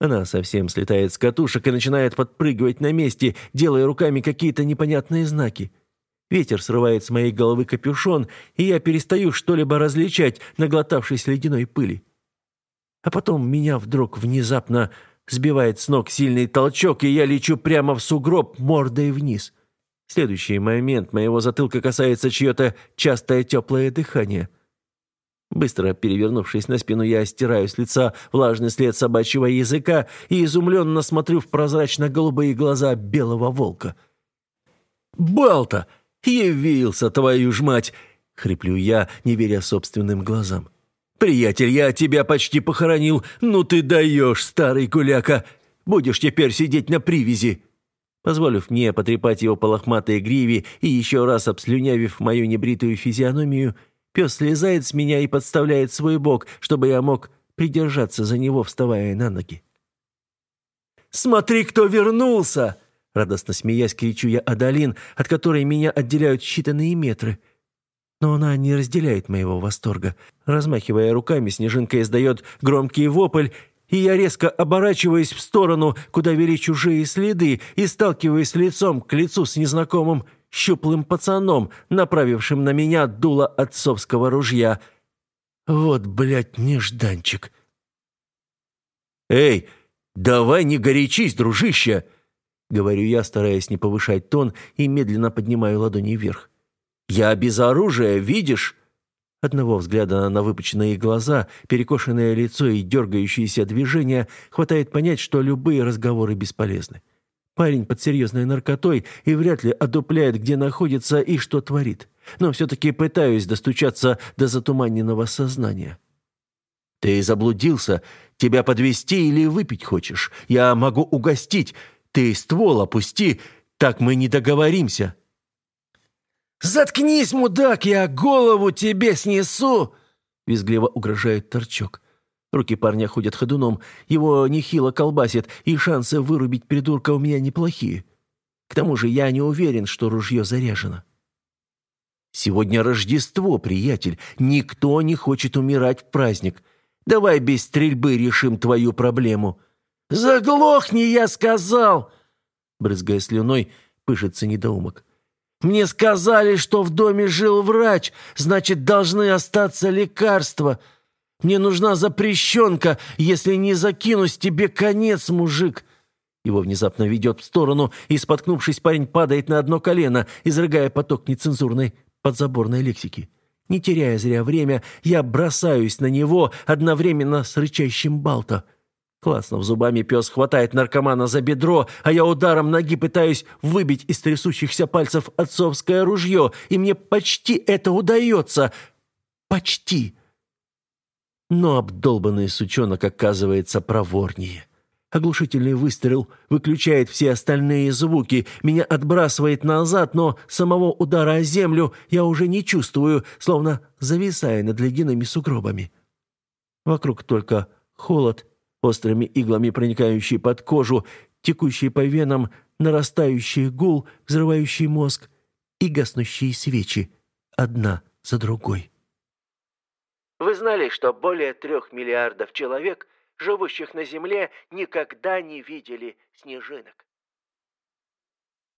Она совсем слетает с катушек и начинает подпрыгивать на месте, делая руками какие-то непонятные знаки. Ветер срывает с моей головы капюшон, и я перестаю что-либо различать, наглотавшись ледяной пыли. А потом меня вдруг внезапно сбивает с ног сильный толчок, и я лечу прямо в сугроб мордой вниз. Следующий момент моего затылка касается чье-то частое теплое дыхание. Быстро перевернувшись на спину, я стираю с лица влажный след собачьего языка и изумленно смотрю в прозрачно-голубые глаза белого волка. «Балта!» «Явился, твою ж мать!» — хриплю я, не веря собственным глазам. «Приятель, я тебя почти похоронил. Ну ты даешь, старый гуляка! Будешь теперь сидеть на привязи!» Позволив мне потрепать его по лохматой гриве и еще раз обслюнявив мою небритую физиономию, пес слезает с меня и подставляет свой бок, чтобы я мог придержаться за него, вставая на ноги. «Смотри, кто вернулся!» Радостно смеясь, кричу я Адалин, от которой меня отделяют считанные метры. Но она не разделяет моего восторга. Размахивая руками, Снежинка издает громкий вопль, и я резко оборачиваюсь в сторону, куда вели чужие следы, и сталкиваюсь лицом к лицу с незнакомым щуплым пацаном, направившим на меня дуло отцовского ружья. Вот, блядь, нежданчик. «Эй, давай не горячись, дружище!» Говорю я, стараясь не повышать тон и медленно поднимаю ладони вверх. Я без оружия, видишь? Одного взгляда на выпученные глаза, перекошенное лицо и дергающиеся движения хватает понять, что любые разговоры бесполезны. Парень под серьезной наркотой и вряд ли одупляет, где находится и что творит. Но все-таки пытаюсь достучаться до затуманенного сознания. «Ты заблудился? Тебя подвести или выпить хочешь? Я могу угостить. Ты ствол опусти, так мы не договоримся».
«Заткнись, мудак, я голову тебе снесу!» Визгливо угрожает торчок.
Руки парня ходят ходуном, его нехило колбасит, и шансы вырубить придурка у меня неплохие. К тому же я не уверен, что ружье заряжено. Сегодня Рождество, приятель. Никто не хочет умирать в праздник. Давай без стрельбы решим твою проблему.
Заглохни, я сказал!
Брызгая слюной, пышется недоумок.
Мне сказали, что в доме жил врач, значит, должны остаться лекарства. Мне нужна запрещенка, если не закинусь, тебе конец, мужик».
Его внезапно ведет в сторону, и, споткнувшись, парень падает на одно колено, изрыгая поток нецензурной подзаборной лексики. Не теряя зря время, я бросаюсь на него одновременно с рычащим Балта. Классно, зубами пес хватает наркомана за бедро, а я ударом ноги пытаюсь выбить из трясущихся пальцев отцовское ружье, и мне почти это удается. Почти. Но обдолбанный сучонок оказывается проворнее. Оглушительный выстрел выключает все остальные звуки, меня отбрасывает назад, но самого удара о землю я уже не чувствую, словно зависая над ледяными сугробами. Вокруг только холод острыми иглами проникающий под кожу, текущий по венам, нарастающий гул, взрывающий мозг и гаснущие свечи, одна за другой.
Вы знали, что более трех миллиардов человек, живущих на Земле, никогда не видели снежинок?